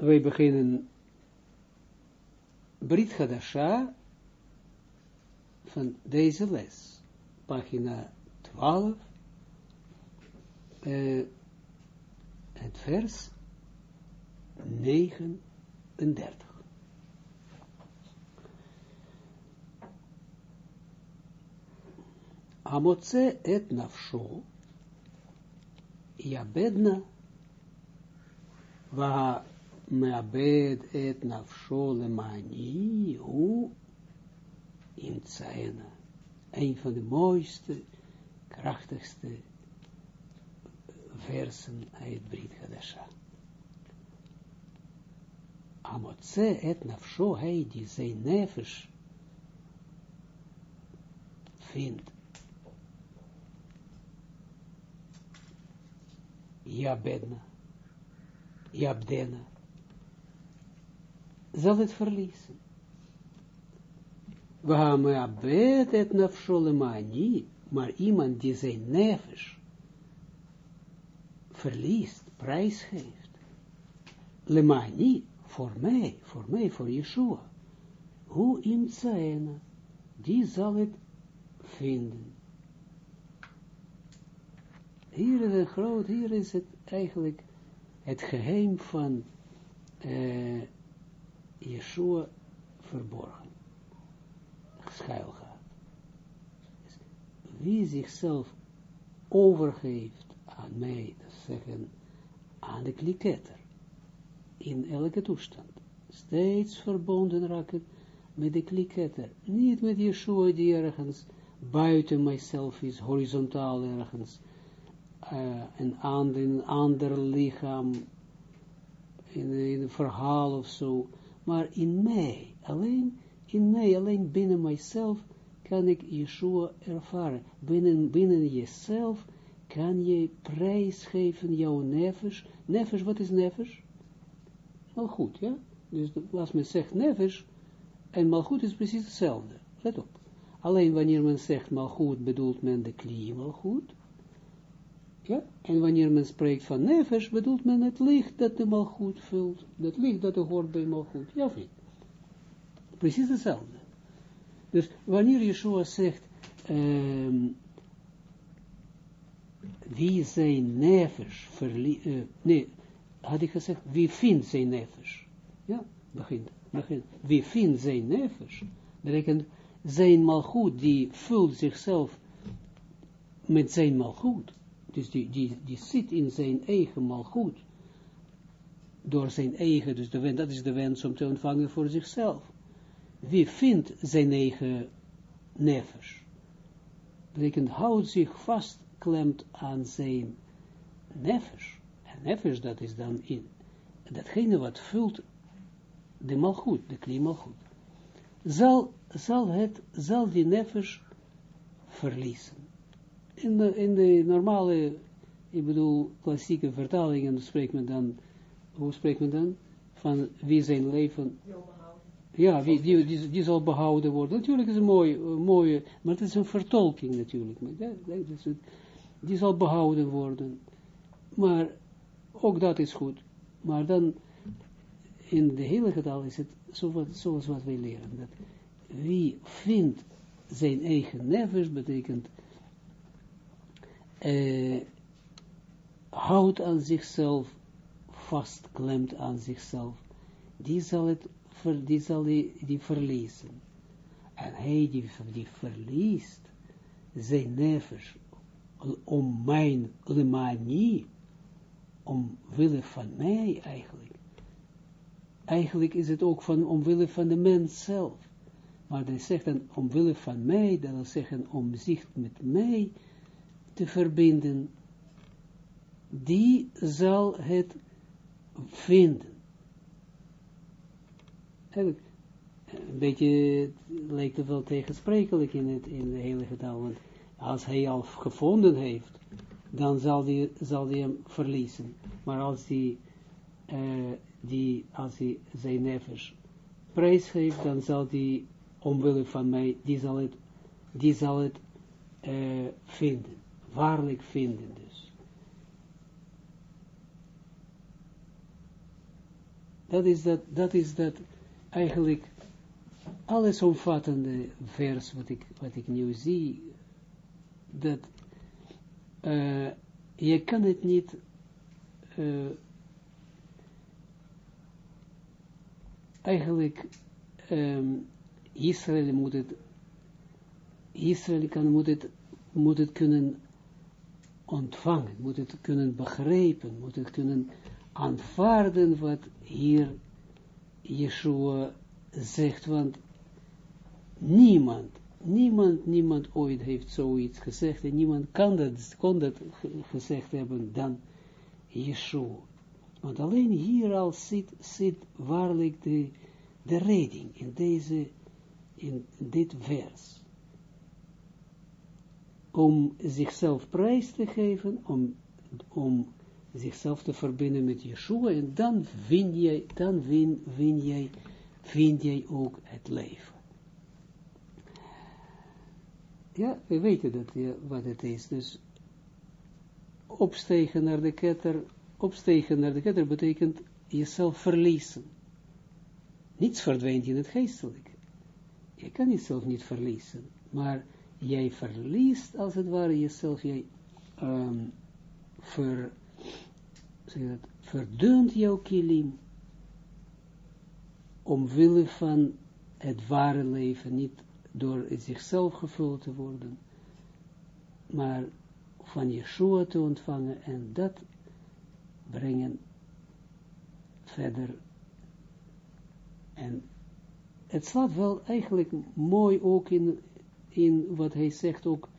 wij beginnen Brit Hadasha van deze les, pagina 12, uh, het vers 39. Amotse et nafsho, יאבדנה, והמאבד את נפשו למעני, הוא ימצאנה. Een van de mooiste, krachtigste versen uit Brit Hadasha. Amotse et nafsho, hij die zijn nefesh vindt Jabedna, Jabdena, zal het verliezen. Wahamabed et nafsholemani, maar iemand die zijn nefesh verliest, prijs geeft. Lemani, voor mij, voor mij, voor Yeshua. Hoe in zijn, die zal het vinden. Hier is een groot, hier is het eigenlijk het geheim van uh, Yeshua verborgen, schuil gaat. Dus wie zichzelf overgeeft aan mij, dat zeggen, aan de kliketter, in elke toestand, steeds verbonden raken met de kliketter, niet met Yeshua die ergens buiten mijzelf is, horizontaal ergens, uh, een, ander, een ander lichaam, in, in een verhaal of zo, maar in mij, alleen in mij, alleen binnen mijzelf, kan ik Yeshua ervaren. Binnen, binnen jezelf kan je prijs geven jouw nefesh. Nefesh, wat is nefesh? goed, ja? Dus als men zegt nefesh, en goed is precies hetzelfde. Let op. Alleen wanneer men zegt goed, bedoelt men de klie goed. Ja? En wanneer men spreekt van nefesh, bedoelt men het licht dat de malgoed vult. Dat licht dat er hoort bij malgoed. Ja of? Precies hetzelfde. Dus wanneer Yeshua zegt, um, wie zijn nefesh verliest, uh, nee, had ik gezegd, wie vindt zijn nefesh? Ja, begint, begint. Wie vindt zijn nefesh? Betekent, zijn malgoed, die vult zichzelf met zijn malgoed. Dus die, die, die zit in zijn eigen malgoed. Door zijn eigen, dus de wens, dat is de wens om te ontvangen voor zichzelf. Wie vindt zijn eigen nefesh? Betekent, houdt zich vast, klemt aan zijn nefesh. En nefesh, dat is dan in, datgene wat vult de malgoed, de klimalgoed. Zal, zal het, zal die nefesh verliezen in de, in de normale, ik bedoel, klassieke vertalingen spreekt men dan, hoe spreekt men dan? Van wie zijn leven... Ja, wie, die, die, die, zal behouden worden. Natuurlijk is het een mooie, mooie maar het is een vertolking natuurlijk. die zal behouden worden. Maar ook dat is goed. Maar dan, in de hele getal is het zoals wat wij leren. Dat wie vindt zijn eigen nevers, betekent uh, houdt aan zichzelf, vastklemt aan zichzelf, die zal het, die zal die, die verliezen. En hij die, die verliest zijn nevers om mijn lemanie, omwille van mij eigenlijk. Eigenlijk is het ook van omwille van de mens zelf. Maar hij zegt dan omwille van mij, wil zeggen om zich met mij te verbinden, die zal het vinden. een beetje lijkt het wel tegensprekelijk in, het, in de hele getal, want als hij al gevonden heeft, dan zal die, zal die hem verliezen. Maar als hij, uh, die, als hij zijn nevers prijs geeft, dan zal die, omwille van mij, die zal het, die zal het uh, vinden waarlijk vinden dus. Dat is dat, dat is dat eigenlijk allesomvattende vers wat ik, wat ik nu zie, dat uh, je kan het niet uh, eigenlijk um, Israël moet het Israël kan, moet, het, moet het kunnen ontvangen, moet het kunnen begrijpen, moet het kunnen aanvaarden wat hier Yeshua zegt, want niemand, niemand, niemand ooit heeft zoiets gezegd en niemand kan dat, kon dat gezegd hebben dan Yeshua. Want alleen hier al zit, zit waarlijk de, de in deze, in dit vers om zichzelf prijs te geven, om, om zichzelf te verbinden met Yeshua, en dan vind jij, dan win jij, vind jij ook het leven. Ja, we weten dat, ja, wat het is. Dus opstegen naar de ketter, opstegen naar de ketter betekent jezelf verliezen. Niets verdwijnt in het geestelijke. Je kan jezelf niet verliezen, maar jij verliest als het ware jezelf, jij um, zeg dat, verdunt jouw kilim omwille van het ware leven, niet door het zichzelf gevuld te worden, maar van Yeshua te ontvangen en dat brengen verder. En het slaat wel eigenlijk mooi ook in, in wat hij zegt ook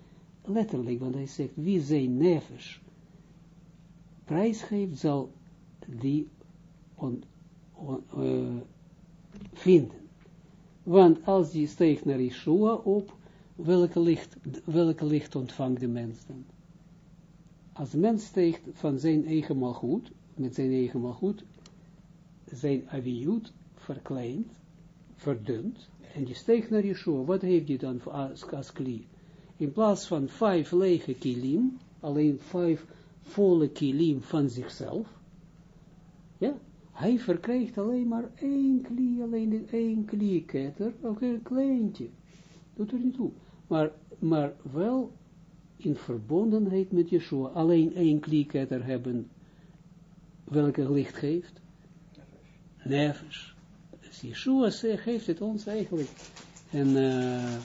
letterlijk, want hij zegt, wie zijn nevers prijsgeeft, zal die on, uh, vinden. Want als die steekt naar Yeshua op, welke licht, welke licht ontvangt de mens dan? Als de mens steekt van zijn eigen malgoed, met zijn eigen malgoed, zijn aviut verkleind, verdund, en je steekt naar Yeshua, wat heeft hij dan als, als kli? In plaats van vijf lege kilim, alleen vijf volle kilim van zichzelf, ja, hij verkrijgt alleen maar één kli, alleen één klieketter, ook een kleintje, doet er niet toe, maar, maar wel in verbondenheid met Yeshua, alleen één klieketter hebben, welke licht geeft? Nefesh. Yeshua geeft het ons eigenlijk. En uh,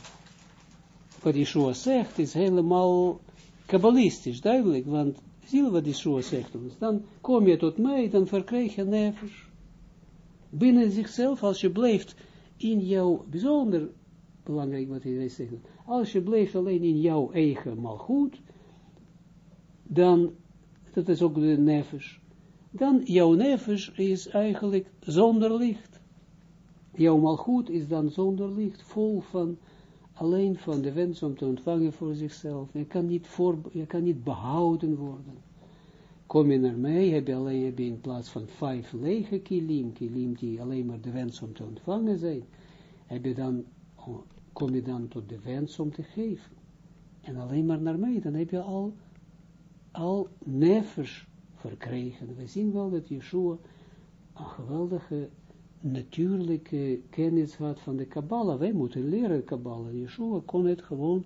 wat Yeshua zegt is helemaal kabbalistisch, duidelijk, want zie wat Yeshua zegt ons. Dan kom je tot mij, dan verkrijg je nevers. Binnen zichzelf, als je blijft in jouw, bijzonder belangrijk wat hij zegt, als je blijft alleen in jouw eigen malgoed, dan, dat is ook de nevers, dan jouw nevers is eigenlijk zonder licht. Jouw malgoed is dan zonder licht, vol van, alleen van de wens om te ontvangen voor zichzelf. Je kan niet, voor, je kan niet behouden worden. Kom je naar mij, heb je alleen heb je in plaats van vijf lege kilim, kilim die alleen maar de wens om te ontvangen zijn, heb je dan, kom je dan tot de wens om te geven. En alleen maar naar mij, dan heb je al, al nevers verkregen. We zien wel dat Yeshua een geweldige natuurlijke kennis had van de Kabbalah. Wij moeten leren Kabbalah. Yeshua kon het gewoon,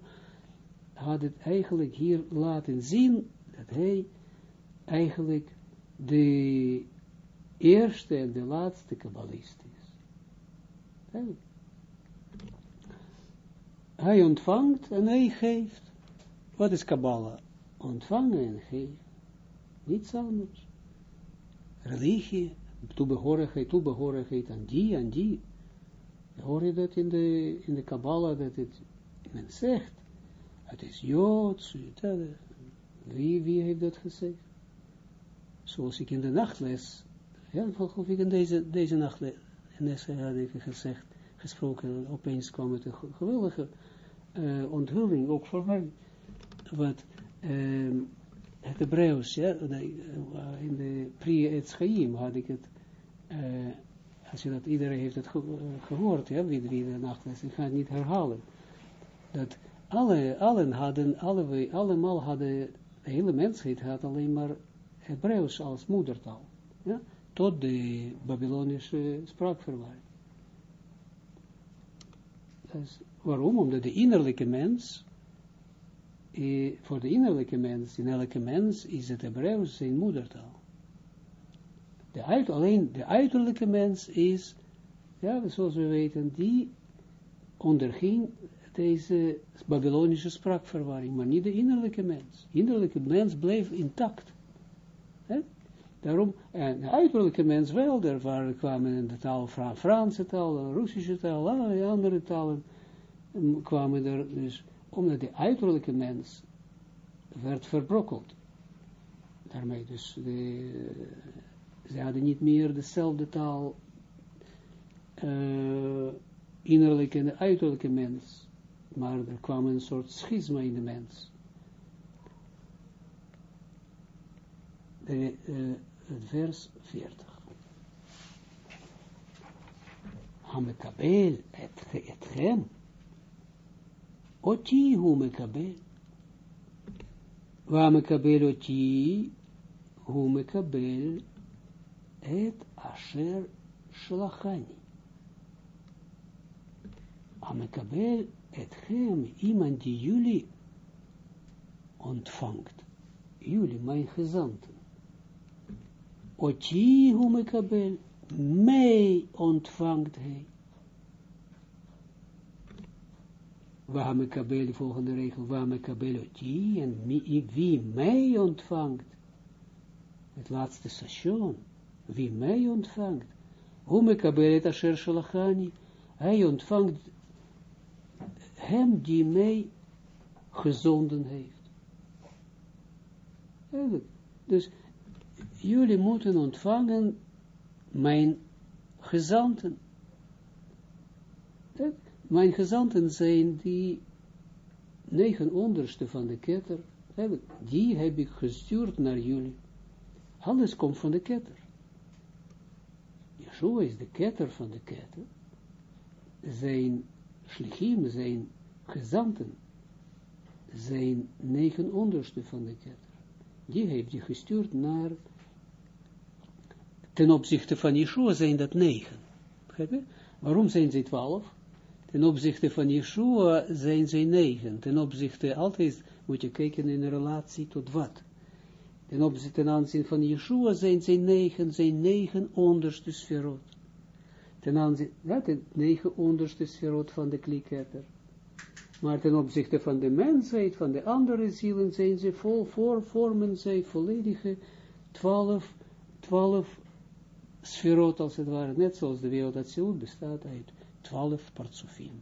had het eigenlijk hier laten zien, dat hij eigenlijk de eerste en de laatste Kabbalist is. Hij ontvangt en hij geeft. Wat is Kabbalah? Ontvangen en geven. Niets anders. Religie toebehorigheid, toebehorigheid aan die, aan die. Hoor je dat in de, in de Kabbalah, dat het, men zegt, het is Joods, wie, wie heeft dat gezegd? Zoals ik in de nachtles, ja, of ik in deze, deze nachtles, had ik gezegd, gesproken, opeens kwam het een geweldige uh, onthulling, ook voor mij, wat, uh, het Hebreeuws, ja, in de Pri et had ik het, uh, als je dat, iedereen heeft het gehoord, ja, wie, wie de nachtles, ik ga het niet herhalen, dat alle, allen hadden, alle, allemaal hadden, de hele mensheid had alleen maar Hebreeuws als moedertaal, ja, tot de Babylonische spraakverwarring. Dus, waarom? Omdat de innerlijke mens, voor de innerlijke mens, in elke mens is het Hebreeuws zijn moedertaal. De alleen de uiterlijke mens is, ja, zoals we weten, die onderging deze Babylonische spraakverwarring, maar niet de innerlijke mens. De innerlijke mens bleef intact. Daarom, en de uiterlijke mens wel, daar kwamen in de taal, Franse taal, Russische taal, allerlei andere talen, kwamen er dus, omdat de uiterlijke mens werd verbrokkeld. Daarmee dus, de, ze hadden niet meer dezelfde taal, uh, innerlijke en de uiterlijke mens, maar er kwam een soort schisma in de mens. Het vers 40. Hamekabel et, etchem. Oti hu mekabel. Wamekabel oti hu mekabel et asher shlachani. Amekabel etchem, iemand die jullie ontvangt. Jullie, mijn gezanten. Oti hu mekabel, mij ontvangt hij. Waar mekabel, volgende regel, waar mekabel oti, en wie mij ontvangt. Het laatste station, wie mij ontvangt. Hu mekabel et asher shalachani, hij ontvangt hem die mij gezonden heeft. Dus jullie moeten ontvangen mijn gezanten. Mijn gezanten zijn die negen onderste van de ketter, die heb ik gestuurd naar jullie. Alles komt van de ketter. Yeshua is de ketter van de ketter. Zijn schlichim, zijn gezanten, zijn negen onderste van de ketter. Die heeft hij gestuurd naar ten opzichte van Yeshua zijn dat negen. Waarom zijn ze twaalf? Ten opzichte van Yeshua zijn ze negen. Ten opzichte, altijd moet je kijken in relatie tot wat. Ten opzichte ten aanzien van Yeshua zijn ze negen, zijn negen onderste sferot. Ten aanzien, ja, ten negen onderste sferot van de kliketter. Maar ten opzichte van de mensheid, van de andere zielen, zijn ze vol, voor, vormen zij volledige twaalf, twaalf sferot als het ware, net zoals de wereld Ziel bestaat uit twaalf partsofim.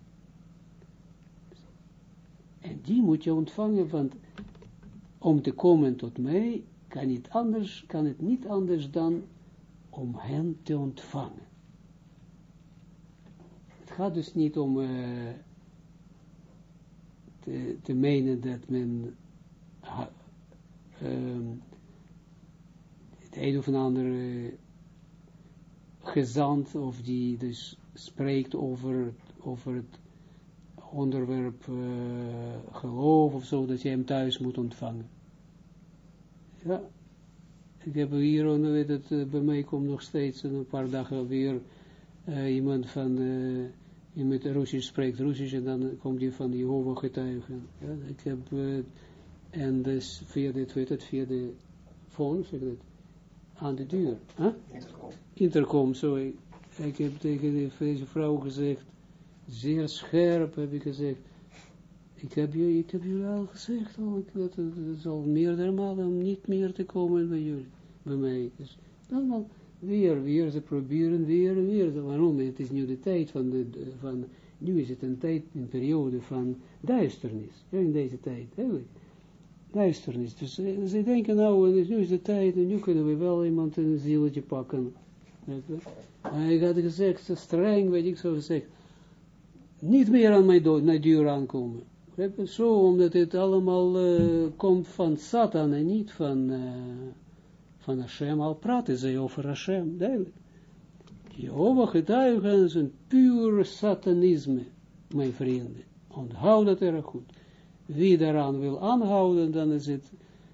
En die moet je ontvangen, want om te komen tot mij, kan, niet anders, kan het niet anders dan om hen te ontvangen. Het gaat dus niet om uh, te, te menen dat men uh, um, het een of een ander gezant, of die dus spreekt over, over het onderwerp uh, geloof of zo, dat je hem thuis moet ontvangen. Ja, ik heb hier, weet het, uh, bij mij komt nog steeds een paar dagen weer uh, iemand van, die met Russisch spreekt Russisch en dan komt die van Jehovah getuigen. Ja, ik heb, en dus via dit, weet het, via de phone, zeg dat, aan de deur. Huh? Intercom. Intercom, sorry. Ik heb tegen deze vrouw gezegd, zeer scherp heb ik gezegd, ik heb, je, ik heb jullie al gezegd, al, dat het al meerdere malen om niet meer te komen bij jullie, bij mij. Dus dan wel weer, weer, ze proberen weer weer. Waarom? Het is nu de tijd van, de, van nu is het een tijd, een periode van duisternis, ja, in deze tijd, eigenlijk duisternis. Dus uh, ze denken nou, nu is de tijd, en nu kunnen we wel iemand een zieltje pakken. Ik had gezegd, streng, weet ik zo gezegd, niet meer aan mijn deur aankomen. Zo, omdat het allemaal uh, komt van Satan en niet van, uh, van Hashem. Al praten ze over Hashem, duidelijk. Jehovah getuigen is een puur satanisme, mijn vrienden. Onthoud dat erg goed wie daaraan wil aanhouden, dan is het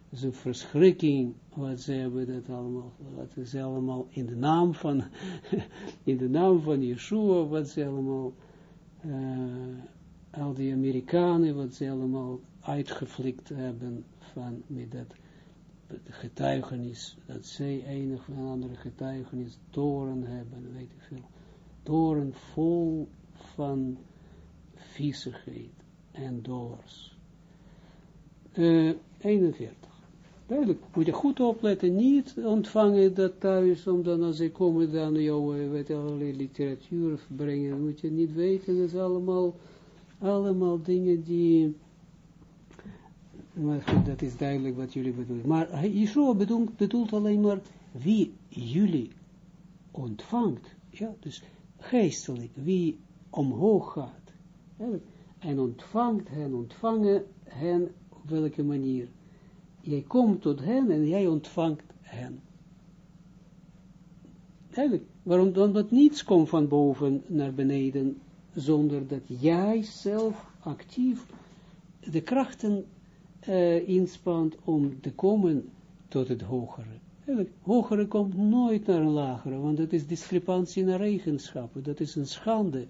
een verschrikking wat ze hebben dat allemaal, wat ze allemaal in de naam van, in de naam van Yeshua, wat ze allemaal, uh, al die Amerikanen, wat ze allemaal uitgeflikt hebben van, met dat getuigenis, dat zij enig of andere getuigenis toren hebben, weet ik veel, toren vol van viezigheid en doors. Uh, 41. Duidelijk, moet je goed opletten, niet ontvangen dat thuis, omdat als ze komen dan jou, weet allerlei literatuur brengen, moet je niet weten, dat is allemaal, allemaal dingen die, maar goed, dat is duidelijk wat jullie bedoelen. Maar Yeshua bedoelt, bedoelt alleen maar wie jullie ontvangt, ja, dus geestelijk, wie omhoog gaat, en ontvangt hen, ontvangen hen, op welke manier? Jij komt tot hen en jij ontvangt hen. Eigenlijk, waarom dan dat niets komt van boven naar beneden, zonder dat jij zelf actief de krachten uh, inspant om te komen tot het hogere. Eigenlijk, hogere komt nooit naar een lagere, want dat is discrepantie naar eigenschappen, dat is een schande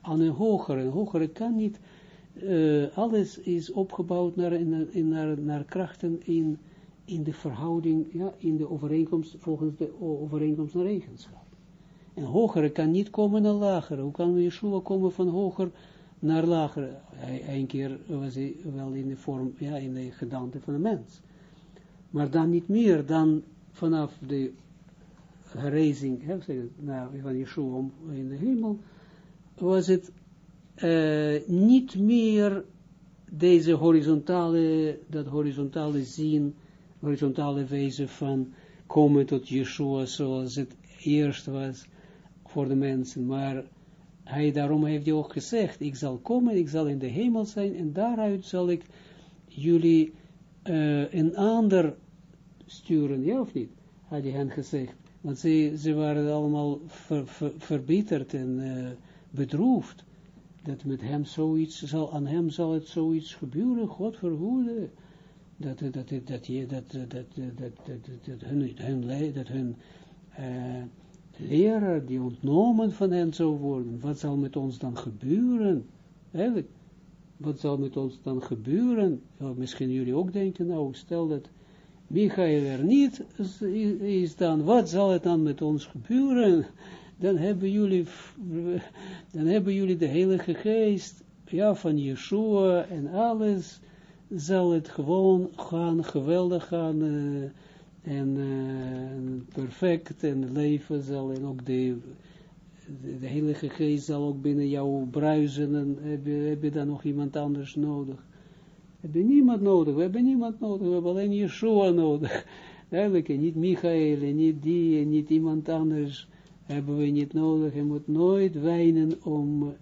aan een hogere. Een hogere kan niet uh, alles is opgebouwd naar, in, naar, naar krachten in, in de verhouding, ja, in de overeenkomst, volgens de overeenkomst naar eigenschap. En hogere kan niet komen naar lagere. Hoe kan Yeshua komen van hoger naar lager? Eén keer was hij wel in de vorm, ja, in de gedaante van een mens. Maar dan niet meer dan vanaf de herezing, hè, van Yeshua in de hemel, was het uh, niet meer deze horizontale, dat horizontale zien, horizontale wezen van komen tot Yeshua zoals het eerst was voor de mensen, maar hij, daarom heeft hij ook gezegd, ik zal komen, ik zal in de hemel zijn en daaruit zal ik jullie uh, een ander sturen, ja of niet? Had hij hen gezegd. Want ze, ze waren allemaal ver, ver, verbitterd en uh, bedroefd dat met hem zoiets zal, aan hem zal het zoiets gebeuren, God verhoede, dat, dat, dat, je, dat, dat, dat, dat, dat, dat hun, leraar die ontnomen van hen zou worden, wat zal met ons dan gebeuren? Eigenlijk, wat zal met ons dan gebeuren? Misschien jullie ook denken, nou, stel dat Michael er niet is, is dan, wat zal het dan met ons gebeuren? Dan hebben jullie, dan hebben jullie de Heilige Geest, ja, van Yeshua en alles, zal het gewoon gaan, geweldig gaan, uh, en uh, perfect, en leven zal, en ook de, de, Heilige Geest zal ook binnen jou bruisen, en heb je, heb je dan nog iemand anders nodig? Heb je niemand nodig, we hebben niemand nodig, we hebben alleen Yeshua nodig. Eigenlijk, niet Michael, en niet die, en niet iemand anders, hebben we niet nodig. Je moet nooit wijnen om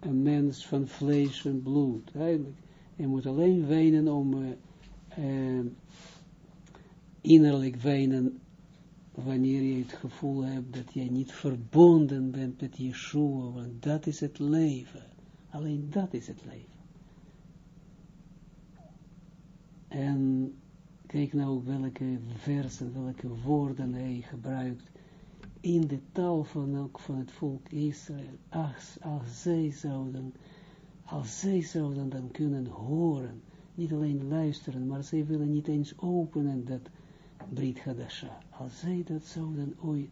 een mens van vlees en bloed. Eigenlijk. Je moet alleen wijnen om uh, uh, innerlijk wijnen wanneer je het gevoel hebt dat je niet verbonden bent met Yeshua, want dat is het leven. Alleen dat is het leven. En kijk nou welke versen, welke woorden hij gebruikt in de taal van, ook van het volk Israël, als, als zij zouden, als zij zouden dan kunnen horen, niet alleen luisteren, maar zij willen niet eens openen dat Brit Hadasha. Als zij dat zouden ooit,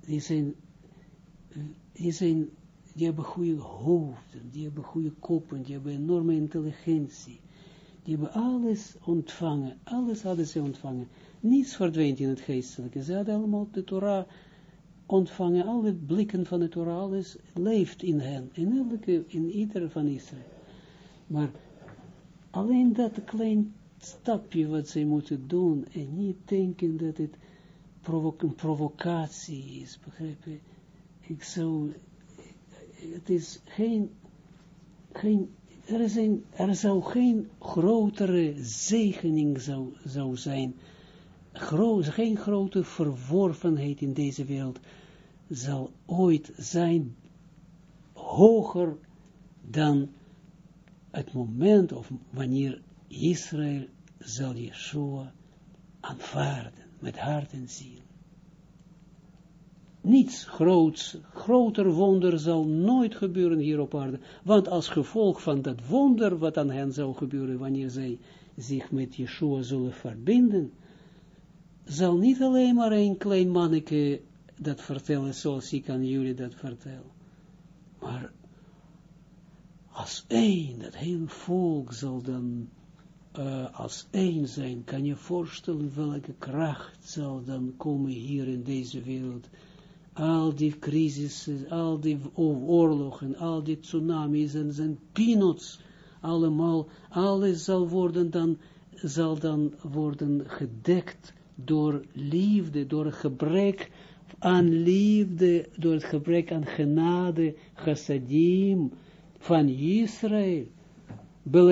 die zijn, die zijn, die hebben goede hoofden, die hebben goede koppen, die hebben enorme intelligentie, die hebben alles ontvangen, alles hadden ze ontvangen, niets verdwijnt in het geestelijke. Ze hadden allemaal de Torah ontvangen, alle blikken van de Torah, alles leeft in hen, in elke, in ieder van Israël. Maar alleen dat klein stapje wat zij moeten doen, en niet denken dat het een provocatie is, begrijp je? Ik zou, het is geen, geen er, is een, er zou geen grotere zegening zou, zou zijn, geen grote verworvenheid in deze wereld zal ooit zijn hoger dan het moment of wanneer Israël zal Yeshua aanvaarden, met hart en ziel. Niets groots, groter wonder zal nooit gebeuren hier op aarde, want als gevolg van dat wonder wat aan hen zal gebeuren, wanneer zij zich met Yeshua zullen verbinden, zal niet alleen maar een klein manneke dat vertellen zoals ik aan jullie dat vertel, maar als één, dat hele volk zal dan uh, als één zijn, kan je voorstellen welke kracht zal dan komen hier in deze wereld. Al die crisissen, al die oorlogen, al die tsunamis en zijn peanuts, allemaal, alles zal worden dan, zal dan worden gedekt door liefde, door het gebrek aan liefde, door het gebrek aan genade, chassadim, van Israël,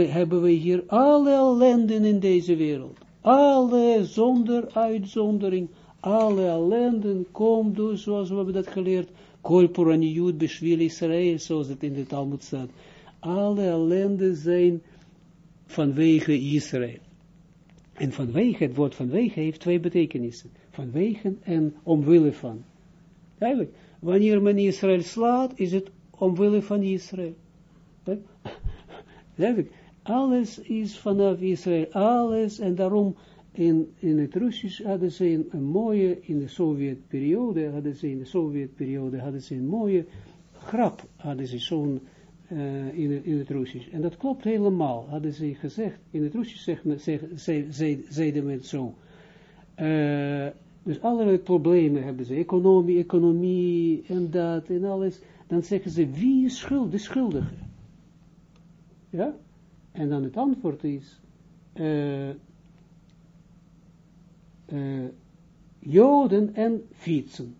hebben we hier alle ellenden in deze wereld. Alle zonder uitzondering, alle ellenden komen dus, zoals we hebben dat geleerd, Kolporaniyut beschwil Israël, zoals het in de Talmud staat. Alle ellenden zijn vanwege Israël. En vanwege, het woord vanwege heeft twee betekenissen. Vanwege en omwille van. Eigenlijk, wanneer men Israël slaat, is het omwille van Israël. Duidelijk, alles is vanaf Israël, alles, en daarom in, in het Russisch hadden ze een, een mooie, in de Sovjetperiode, hadden ze in de Sovjetperiode, hadden ze een mooie grap, hadden ze zo'n, uh, in, in het Russisch. En dat klopt helemaal, hadden ze gezegd, in het Russisch zeg, zeg, zeg, zeiden we het zo. Uh, dus allerlei problemen hebben ze, economie, economie en dat en alles. Dan zeggen ze, wie is schuld, de schuldige? Ja? En dan het antwoord is, uh, Joden en fietsen.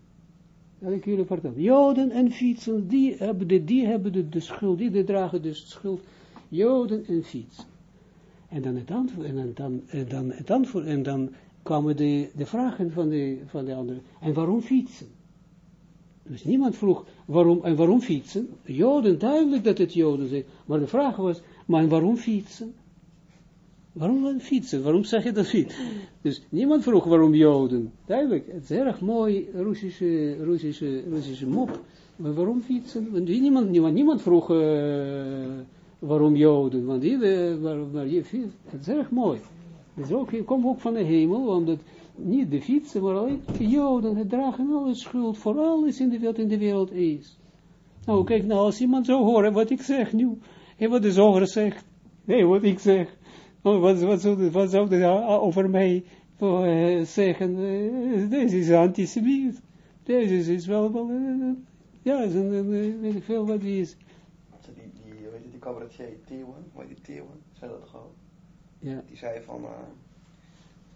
Dat ik jullie vertel. Joden en fietsen, die hebben de, die hebben de, de schuld, die dragen de schuld. Joden en fietsen. En dan het antwoord, en dan, en dan het antwoord, en dan kwamen de, de vragen van de, van de anderen. En waarom fietsen? Dus niemand vroeg, waarom, en waarom fietsen? Joden, duidelijk dat het Joden zijn. Maar de vraag was, maar waarom fietsen? Waarom fietsen? Waarom zeg je dat fietsen? Dus niemand vroeg waarom Joden. Duidelijk, het is erg mooi Russische, Russische, Russische mop. Maar waarom fietsen? Want niemand, niemand, niemand vroeg uh, waarom Joden. Want die, waar, je fietst, het is erg mooi. Is ook, komt ook van de hemel, omdat niet de fietsen, maar alleen de Joden, het dragen alle schuld voor alles in de wereld, in de wereld is. Nou, kijk nou, als iemand zou horen wat ik zeg nu, en wat de zoger zegt, nee, wat ik zeg, oh, wat, wat, zou, wat zou over mij uh, zeggen, uh, deze is antisemiet, deze is wel, wel uh, ja, is een, weet ik veel wat die is. Die, die, weet je, die cabaretier, Theeuwen, maar die Theeuwen, zei dat gewoon. Ja. Die zei van,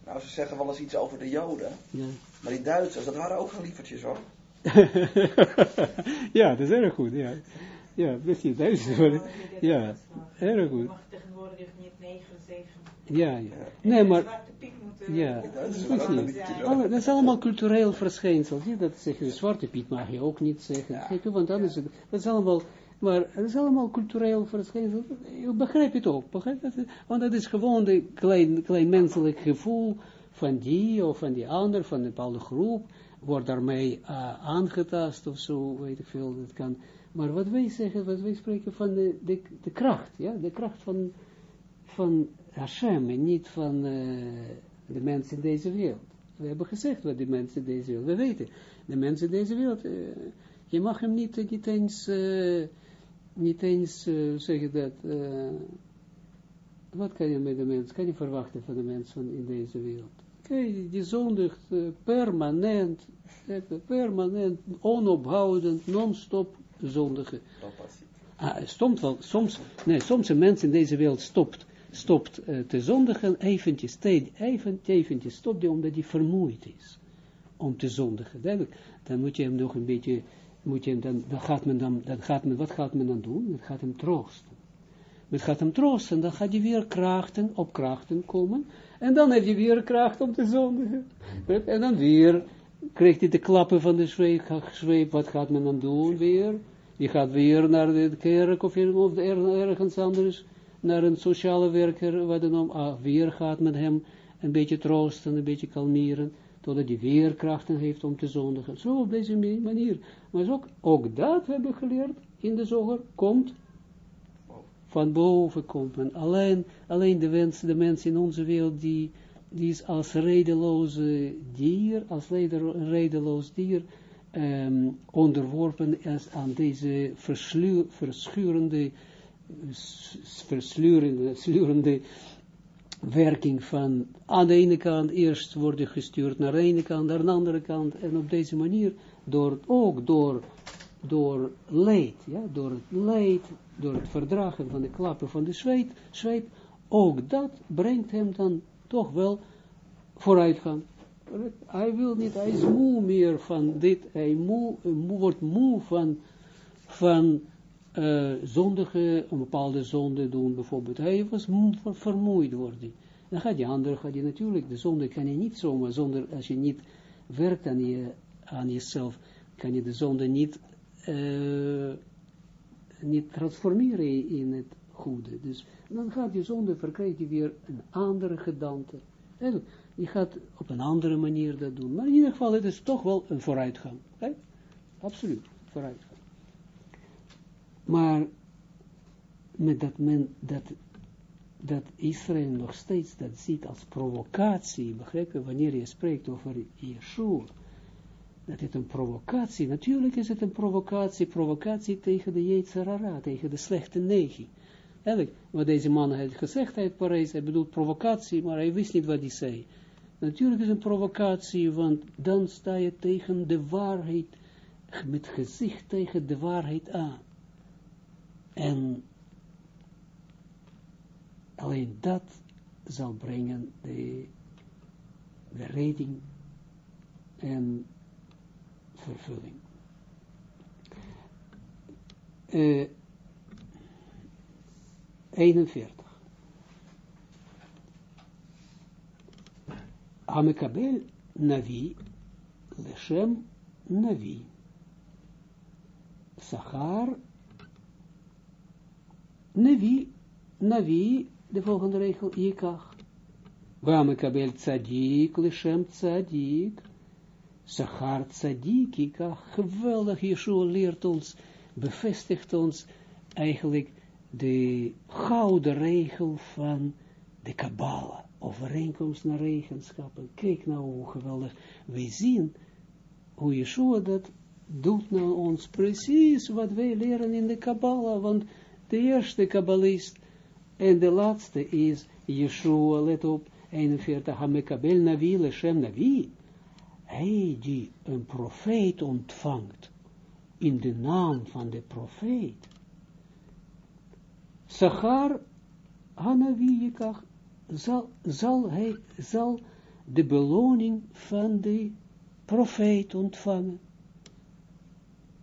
nou, ze zeggen wel eens iets over de Joden. Ja. Maar die Duitsers, dat waren ook wel lievertjes hoor. ja, dat is erg goed, ja. Ja, precies, Duitsers. Ja, erg goed. mag tegenwoordig niet negen zeggen. Ja, ja. Nee, maar... Ja, dat is allemaal cultureel verschijnsel. Zie dat zeggen, zwarte piet mag je ook niet zeggen. Kijk, want dan is het, dat is allemaal, maar het is allemaal cultureel verschijnsel. Je begrijpt het ook, begrijp het? Want dat is gewoon een klein, klein menselijk gevoel van die of van die ander, van een bepaalde groep, wordt daarmee uh, aangetast of zo, weet ik veel, dat kan. Maar wat wij zeggen, wat wij spreken van de, de, de kracht, ja, de kracht van, van Hashem en niet van uh, de mensen in deze wereld. We hebben gezegd wat de mensen in deze wereld, we weten, de mensen in deze wereld, uh, je mag hem niet, niet eens, niet eens, zeg je dat, wat kan je met de mens, kan je verwachten van de mensen in deze wereld? Die zondigt permanent, permanent, onophoudend, non-stop zondigen. Ah, soms, wel, soms, nee, soms een mens in deze wereld stopt, stopt uh, te zondigen, eventjes, even, eventjes stopt hij omdat hij vermoeid is om te zondigen. Duidelijk, dan moet je hem nog een beetje, moet je hem dan, dan gaat men dan, dan gaat men, wat gaat men dan doen? Het gaat hem troosten. Het gaat hem troosten, dan gaat hij weer krachten op krachten komen, en dan heeft hij weer kracht om te zondigen. En dan weer krijgt hij de klappen van de zweep, wat gaat men dan doen weer? Je gaat weer naar de kerk of, of ergens anders naar een sociale werker, wat dan ook, ah, weer gaat met hem een beetje troosten, een beetje kalmeren, totdat hij weer krachten heeft om te zondigen. Zo op deze manier. Maar ook, ook dat hebben we geleerd in de zoger, komt van boven komt men. Alleen, alleen de, wens, de mens in onze wereld, die, die is als redeloze dier, als redeloos dier, um, onderworpen is aan deze verschurende, werking van aan de ene kant eerst worden gestuurd naar de ene kant, naar de andere kant, en op deze manier, door, ook door, door leed, ja, door leed, door het verdragen van de klappen van de zweet, zweep, ook dat brengt hem dan toch wel vooruitgang. Hij wil niet, hij is moe meer van dit, hij moe, wordt moe van, van uh, zondige, een bepaalde zonde doen, bijvoorbeeld. Hij was moe, vermoeid worden. Dan gaat die andere, gaat die natuurlijk, de zonde kan je niet zomaar, zonder, als je niet werkt aan, je, aan jezelf, kan je de zonde niet, uh, niet transformeren in het goede. Dus dan gaat die zonde, verkrijgt je weer een andere gedachte. Je gaat op een andere manier dat doen. Maar in ieder geval, het is toch wel een vooruitgang. Hè? Absoluut, vooruitgang. Maar met dat men, dat, dat Israël nog steeds dat ziet als provocatie, begrijp je, wanneer je spreekt over Yeshua, dat het een provocatie, natuurlijk is het een provocatie, provocatie tegen de Yetzerara, tegen de slechte neiging. Eigenlijk, wat deze man heeft gezegd uit Parijs, hij bedoelt provocatie, maar hij wist niet wat hij zei. Natuurlijk is het een provocatie, want dan sta je tegen de waarheid, met gezicht tegen de waarheid aan. En alleen dat zal brengen de, de reding en vervulling. Uh, 41. Amekabel Navi, Leshem Navi. Sachar Navi, Navi, de volgende regel, Yikach. Amekabel Tzadik, Leshem Tzadik. Sachar Tzadik, Yikach. Geweldig, Yeshua leert ons, bevestigt ons eigenlijk de gouden regel van de Kabbalah, overeenkomst naar regenschappen. Kijk nou hoe geweldig. Wij zien hoe Yeshua dat doet naar ons. Precies wat wij leren in de Kabbalah, want de eerste Kabbalist en de laatste is Yeshua, let op, 41, Hamekabel Navi, Leshem Navi, hij die een profeet ontvangt, in de naam van de profeet, Sachar Hanaviyikach zal, zal hij, zal de beloning van de profeet ontvangen.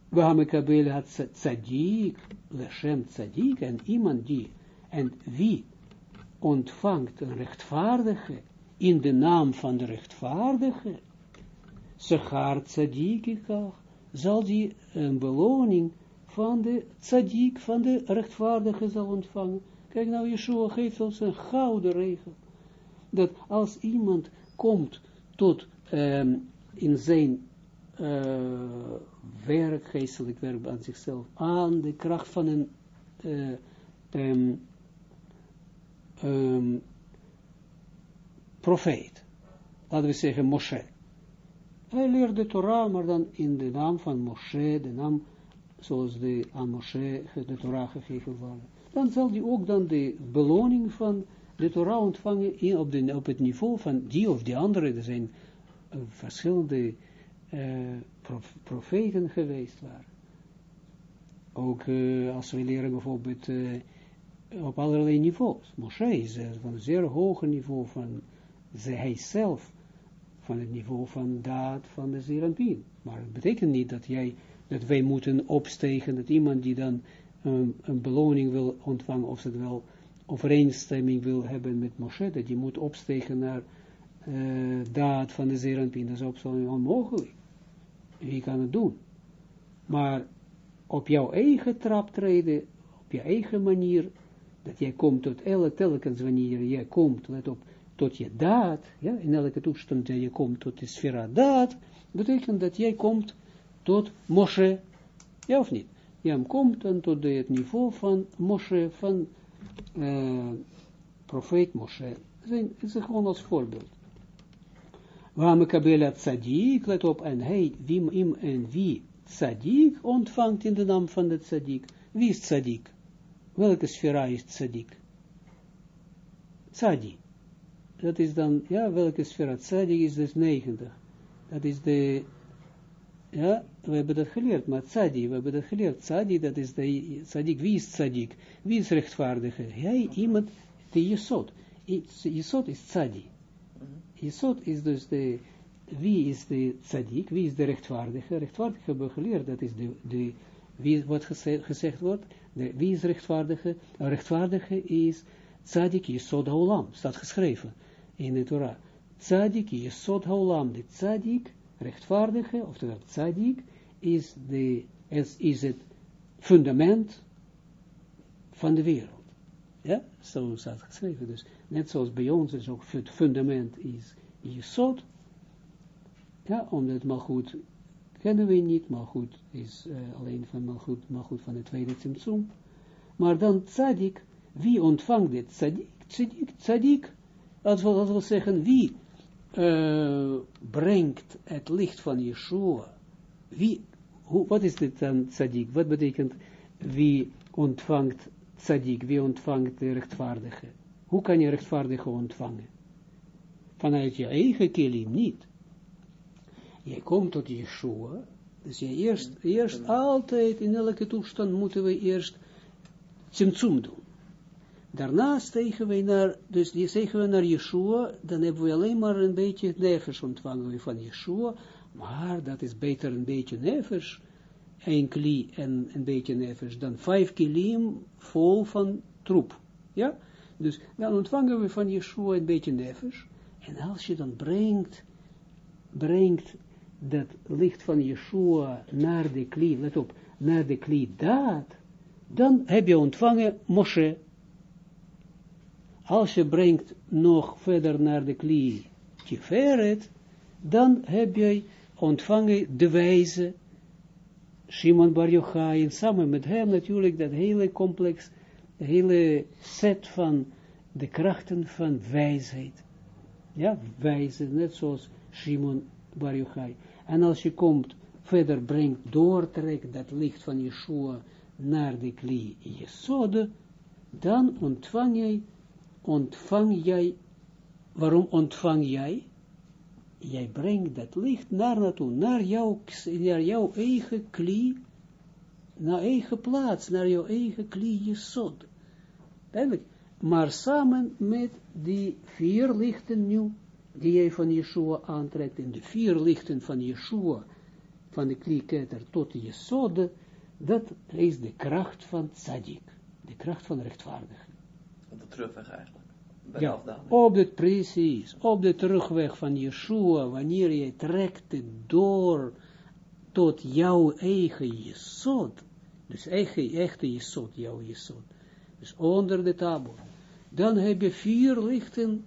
Wahamekabel had tzadik, leshem tzadik, en iemand die, en wie ontvangt een rechtvaardige, in de naam van de rechtvaardige, Sachar tzadikikach, zal die een beloning van de tzaddik, van de rechtvaardige zal ontvangen. Kijk nou, Yeshua geeft ons een gouden regel. Dat als iemand komt tot um, in zijn uh, werk, geestelijk werk aan zichzelf, aan de kracht van een uh, profeet. Laten we zeggen Moshe. Hij leert de Torah, maar dan in de naam van Moshe, de naam zoals de aan Moshe de Torah gegeven waren, dan zal hij ook dan de beloning van de Torah ontvangen in, op, het niveau van die of die andere. Er zijn uh, verschillende uh, prof, profeten geweest waren. Ook uh, als we leren bijvoorbeeld op allerlei niveaus. Moshe is van een zeer hoge niveau van hij zelf, het niveau van daad van de Zeranpien. Maar het betekent niet dat jij dat wij moeten opstegen, dat iemand die dan een beloning wil ontvangen, of dat wel overeenstemming wil hebben met Moshe, dat die moet opstegen naar uh, daad van de Zeranpien, dat is absoluut onmogelijk. Wie kan het doen? Maar op jouw eigen trap treden, op je eigen manier, dat jij komt tot elke, telkens wanneer jij komt, let op, tot je daad, ja, in elke toestand dat je komt tot de sfera daad, betekent dat jij komt tot Moshe, ja of niet? Jij komt dan tot het niveau van Moshe, van uh, profeet Moshe. Het is gewoon als voorbeeld. Waar kabela tzadik, let op, en hij, wie, im, en wie tzadik ontvangt in de naam van de tzadik. Wie is tzadik? Welke sfera is tzadik? Tzadi. Dat is dan, ja, welke sfera? Tzadik is dus 90. Dat is de, ja, we hebben dat geleerd, maar tzadi, we hebben dat geleerd. Tzadi, dat is de, tzadik, wie is tzadik? Wie is rechtvaardige? Hij, iemand, de jesot. Jesot is tzadi. Jesot is dus de, wie is de tzaddik, wie is de rechtvaardige? Rechtvaardige hebben we geleerd, dat is de, de wie, wat gezegd, wordt, de, wie is rechtvaardige? Rechtvaardige is tzaddik Jesod Haolam, staat geschreven in de Torah. Tzaddik Jesod Haolam, de tzaddik, rechtvaardige, oftewel tzaddik, is, de, is, is het fundament van de wereld. Ja, zo staat geschreven. Dus net zoals bij ons is ook het fundament is Jesod. Ja, omdat Malchut kennen we niet, Malchut is uh, alleen van Malchut, Malchut van de tweede Tsimtsum. Maar dan Tzadik, wie ontvangt dit? Tzadik, Tzadik, Tzadik, als we zeggen, wie uh, brengt het licht van Yeshua? Wie, hoe, wat is dit dan Tzadik? Wat betekent wie ontvangt Tzadik, wie ontvangt de rechtvaardige? Hoe kan je rechtvaardige ontvangen? Vanuit je eigen kilim niet. Je komt tot Yeshua, dus je eerst, eerst altijd, in elke toestand moeten we eerst doen. Daarna stegen we naar, dus die stegen we naar Yeshua, dan hebben we alleen maar een beetje nevers ontvangen van Yeshua, maar dat is beter een beetje nevers, een kli en een beetje nevers, dan vijf kilim vol van troep. Ja? Dus dan ontvangen we van Yeshua een beetje nevers, en als je dan brengt, brengt dat licht van Yeshua naar de kli, let op, naar de kli daad, dan heb je ontvangen Moshe. Als je brengt nog verder naar de kli Tiferet, dan heb je ontvangen de wijze, Shimon Bar Yochai, en samen met hem natuurlijk dat hele complex, hele set van de krachten van wijsheid. Ja, wijze, net zoals Shimon Bar Yochai. En als je komt, verder brengt, doortrekt dat licht van Yeshua naar de kli Jesode, dan ontvang jij, ontvang jij, waarom ontvang jij? Jij brengt dat licht naar naartoe, naar jouw, naar jouw eigen kli, naar eigen plaats, naar jouw eigen kli Jesod. Duidelijk. Maar samen met die vier lichten nu, die jij van Yeshua aantrekt, in de vier lichten van Yeshua, van de klieketter tot Jesode, dat is de kracht van tzaddik, de kracht van rechtvaardiging. Op de terugweg eigenlijk. Bij ja, op de, precies, op de terugweg van Yeshua, wanneer je trekt het door tot jouw eigen jesod, dus eigen, echte jesod, jouw jesod, dus onder de tabel, dan heb je vier lichten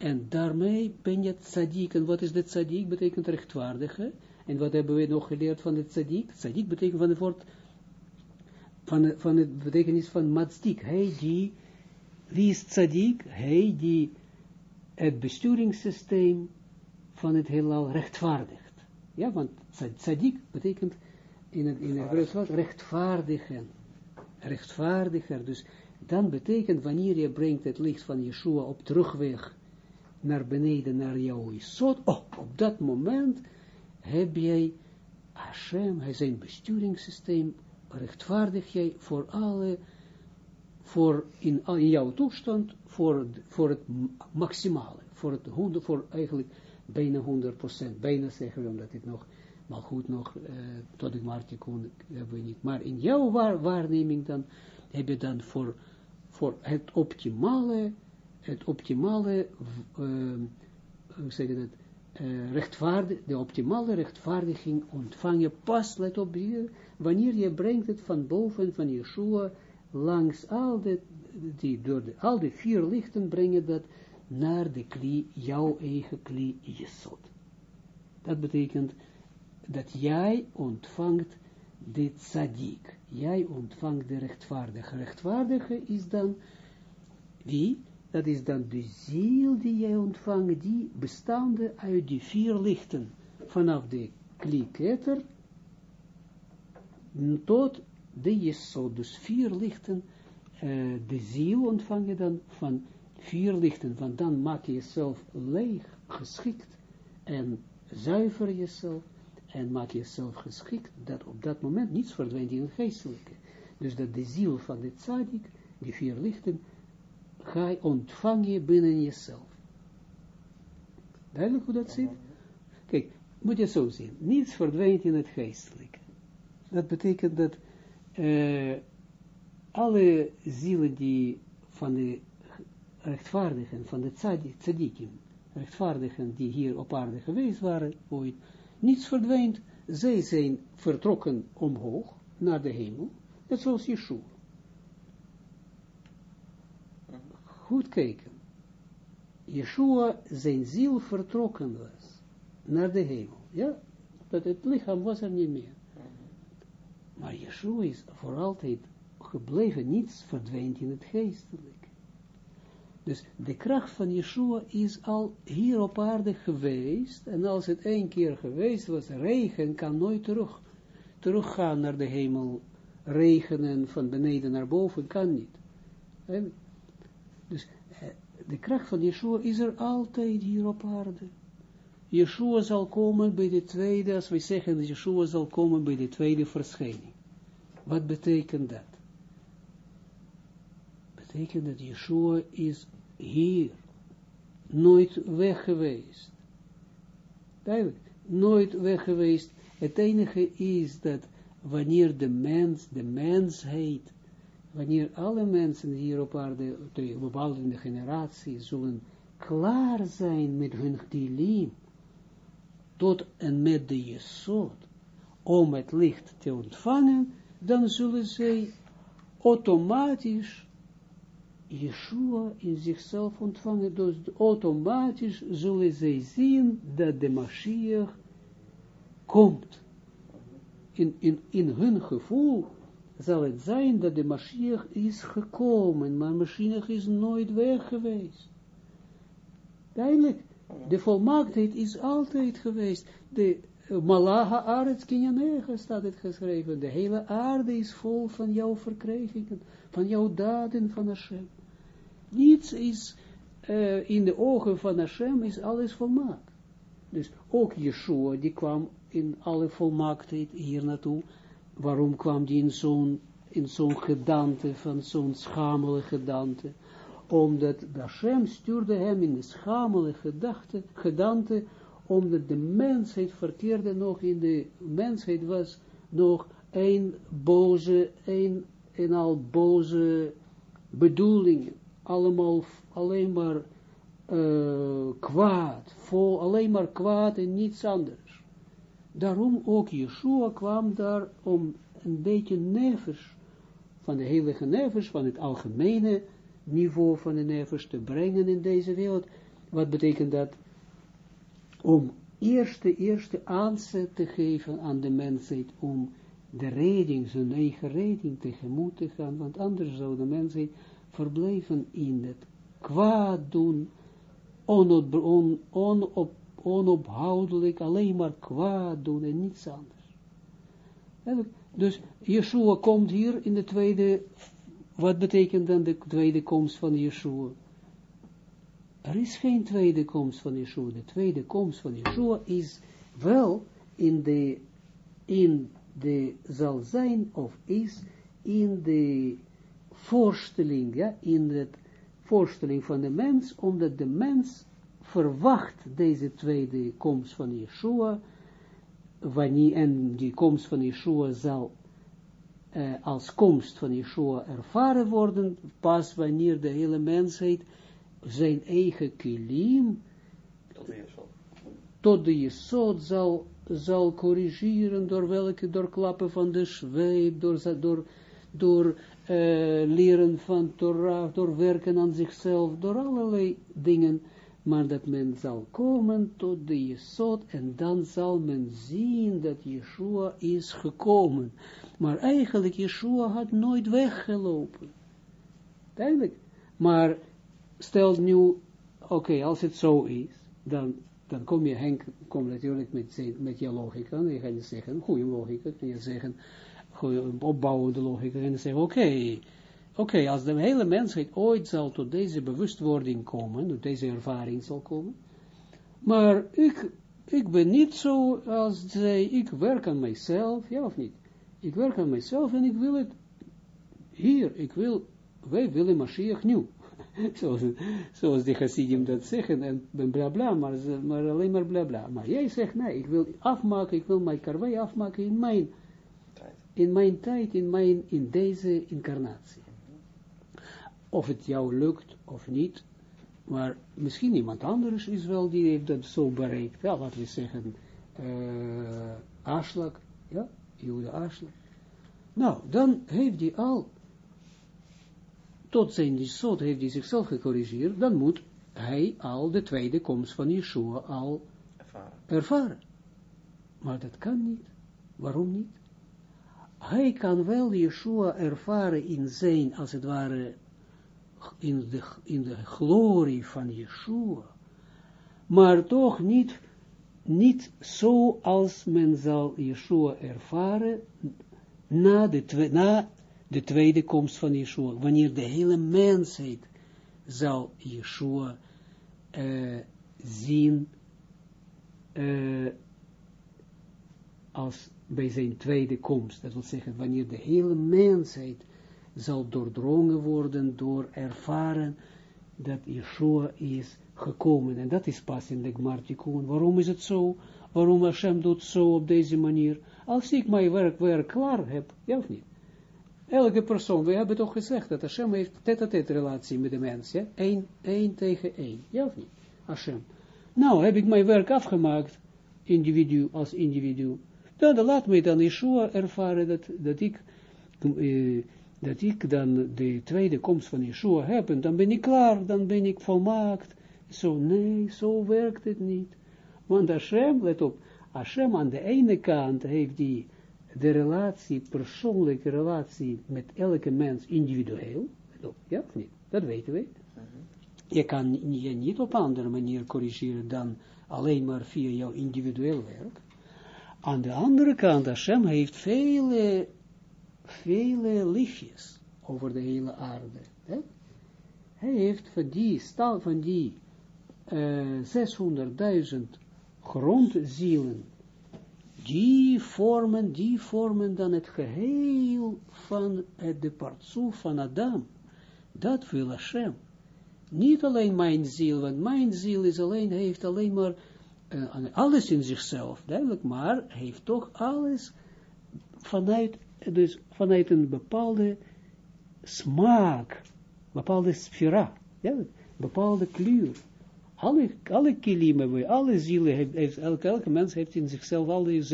en daarmee ben je tzaddik. En wat is de tzaddik? Betekent rechtvaardige. En wat hebben we nog geleerd van de tzaddik? Tzaddik betekent van het woord, van, het, van het betekenis van matzdik. Hij die, wie is tzaddik? Hij die het besturingssysteem van het heelal rechtvaardigt. Ja, want tzaddik betekent in het, in het woord rechtvaardigen. Rechtvaardiger. Dus dan betekent wanneer je brengt het licht van Yeshua op terugweg naar beneden, naar jouw isot, op dat moment heb jij Hashem, hij zijn besturingssysteem, rechtvaardig jij voor alle, voor in, jouw toestand, voor, voor het maximale, voor het voor eigenlijk bijna 100%, bijna zeggen we, omdat dit nog, maar goed nog, uh, tot ik maar kon, hebben we niet, maar in jouw waar, waarneming dan, heb je dan voor, voor het optimale, het optimale, uh, hoe zeg je dat, uh, de optimale rechtvaardiging ontvang je pas, let op hier, wanneer je brengt het van boven van Yeshua langs al de, die door de, al die vier lichten brengen dat naar de kli, jouw eigen kli, jesot. Dat betekent dat jij ontvangt de tzaddik. Jij ontvangt de rechtvaardige. Rechtvaardige is dan wie? Dat is dan de ziel die jij ontvangt, die bestaande uit die vier lichten. Vanaf de kliketer tot de jesod. Dus vier lichten, uh, de ziel ontvang je dan van vier lichten. Want dan maak je jezelf leeg, geschikt en zuiver jezelf en maak jezelf geschikt, dat op dat moment niets verdwijnt in het geestelijke. Dus dat de ziel van de tzaddik, die vier lichten, ga je ontvang je binnen jezelf. Duidelijk hoe dat zit? Kijk, moet je zo zien, niets verdwijnt in het geestelijke. Dat betekent dat alle zielen die van de rechtvaardigen, van de tzaddikim, rechtvaardigen die hier op aarde geweest waren, ooit, niets verdwijnt. Zij zijn vertrokken omhoog, naar de hemel, net zoals Yeshua. Goed kijken. Yeshua, zijn ziel vertrokken was, naar de hemel. Ja, dat het lichaam was er niet meer. Maar Yeshua is voor altijd gebleven, niets verdwijnt in het geestelijk. Dus de kracht van Yeshua is al hier op aarde geweest, en als het één keer geweest was, regen kan nooit terug, teruggaan naar de hemel, regenen van beneden naar boven kan niet. En dus eh, de kracht van Yeshua is er altijd hier op aarde. Yeshua zal komen bij de tweede, als we zeggen Yeshua zal komen bij de tweede verschijning. Wat betekent dat? Betekent dat Yeshua is hier, nooit weg geweest. Nooit weg geweest. Het enige is dat wanneer de mens, de mensheid, wanneer alle mensen hier op aarde, de bepaalde generatie, zullen klaar zijn met hun dilim, tot en met de jesot, om het licht te ontvangen, dan zullen zij automatisch Yeshua in zichzelf ontvangen, dus automatisch zullen zij zien dat de Mashiach komt. In, in, in hun gevoel zal het zijn dat de Mashiach is gekomen, maar Mashiach is nooit weg geweest. Duidelijk, de volmaaktheid is altijd geweest. De Malaha Arets Kinyanega staat het geschreven. De hele aarde is vol van jouw verkregen, van jouw daden van Hashem. Niets is uh, in de ogen van Hashem is alles volmaakt. Dus ook Yeshua, die kwam in alle volmaaktheid hier naartoe. Waarom kwam die in zo'n in zo'n gedante, van zo'n schamele gedante? Omdat Hashem stuurde hem in de schamele gedachte, gedante, omdat de mensheid verkeerde nog in de mensheid was nog een boze, een en al boze bedoelingen allemaal alleen maar uh, kwaad, vol, alleen maar kwaad en niets anders. Daarom ook Yeshua kwam daar om een beetje nevers, van de heilige nevers, van het algemene niveau van de nevers te brengen in deze wereld. Wat betekent dat? Om eerste, eerste aanzet te geven aan de mensheid om de reding, zijn eigen reding tegemoet te gaan, want anders zou de mensheid verblijven in het kwaad doen, onop, on, onop, onophoudelijk, alleen maar kwaad doen en niets anders. Dus Yeshua komt hier in de tweede, wat betekent dan de tweede komst van Yeshua? Er is geen tweede komst van Yeshua. De tweede komst van Yeshua is wel in de, in de, zal zijn of is in de voorstelling, ja, in het voorstelling van de mens, omdat de mens verwacht deze tweede komst van Yeshua, wanneer, en die komst van Yeshua zal uh, als komst van Yeshua ervaren worden, pas wanneer de hele mensheid zijn eigen kilim tot de Jesod zal, zal corrigeren, door welke, door klappen van de zweep, door, door door eh, leren van Torah, door werken aan zichzelf, door allerlei dingen, maar dat men zal komen tot de Jesod en dan zal men zien dat Yeshua is gekomen. Maar eigenlijk, Yeshua had nooit weggelopen. Duidelijk. Maar stel nu, oké, als het zo is, dan, dan kom je, Henk, kom natuurlijk met, met je logica, en je gaat zeggen, goede logica, kan je zeggen, goede opbouwende logica, en je zeggen, oké, oké, als de hele mensheid ooit zal tot deze bewustwording komen, tot deze ervaring zal komen, maar ik, ik ben niet zo als zij, ik werk aan mijzelf, ja of niet? Ik werk aan mijzelf en ik wil het hier, ik wil, wij willen Mashiach nu. Zoals, zoals de Hasidim dat zeggen, en bla bla, maar, maar alleen maar bla bla. Maar jij zegt, nee, ik wil afmaken, ik wil mijn karwei afmaken in mijn, Tijd. in mijn tijd, in, mijn, in deze incarnatie. Of het jou lukt of niet, maar misschien iemand anders is wel, die heeft dat zo bereikt. Ja, laten we zeggen, eh Aslak, ja, Jude Aslak. Nou, dan heeft hij al, tot zijn soort heeft hij zichzelf gecorrigeerd, dan moet hij al de tweede komst van Yeshua al Ervaren. ervaren. Maar dat kan niet. Waarom niet? Hij kan wel Yeshua ervaren in zijn, als het ware, in de, in de glorie van Yeshua, maar toch niet, niet zo als men zal Yeshua ervaren na de, twe, na de tweede komst van Yeshua, wanneer de hele mensheid zal Yeshua eh, zien eh, als bij zijn tweede komst. Dat wil zeggen, wanneer de hele mensheid zal doordrongen worden door ervaren dat Yeshua is gekomen. En dat is pas in de Gmartikun. Waarom is het zo? Waarom Hashem doet zo op deze manier? Als ik mijn werk weer klaar heb, ja of niet? Elke persoon, we hebben toch gezegd dat Hashem heeft tête-à-tête relatie met de mens, ja? Eén, één tegen één, ja of niet? Hashem. Nou, heb ik mijn werk afgemaakt, individu als individu. Dan laat mij dan Yeshua ervaren dat, dat ik, eh, dat ik dan de tweede komst van Yeshua heb, en dan ben ik klaar, dan ben ik volmaakt. Zo, nee, zo werkt het niet. Want Hashem, let op, Hashem aan de ene kant heeft die de relatie, persoonlijke relatie met elke mens individueel, ja of niet? Dat weten we. Je kan je niet op andere manier corrigeren dan alleen maar via jouw individueel werk. Aan de andere kant, Hashem heeft vele, vele lichtjes over de hele aarde. Hè? Hij heeft van die, stal, van die uh, 600.000 grondzielen, die vormen, die vormen dan het geheel van het de partsoef van Adam. Dat wil Hashem. Niet alleen mijn ziel, want mijn ziel is alleen, heeft alleen maar uh, alles in zichzelf, duidelijk, maar heeft toch alles vanuit, dus vanuit een bepaalde smaak, bepaalde sfera, ja, bepaalde kleur. Alle, alle hebben, alle zielen, heeft, heeft, elke, elke mens heeft in zichzelf al die 600.000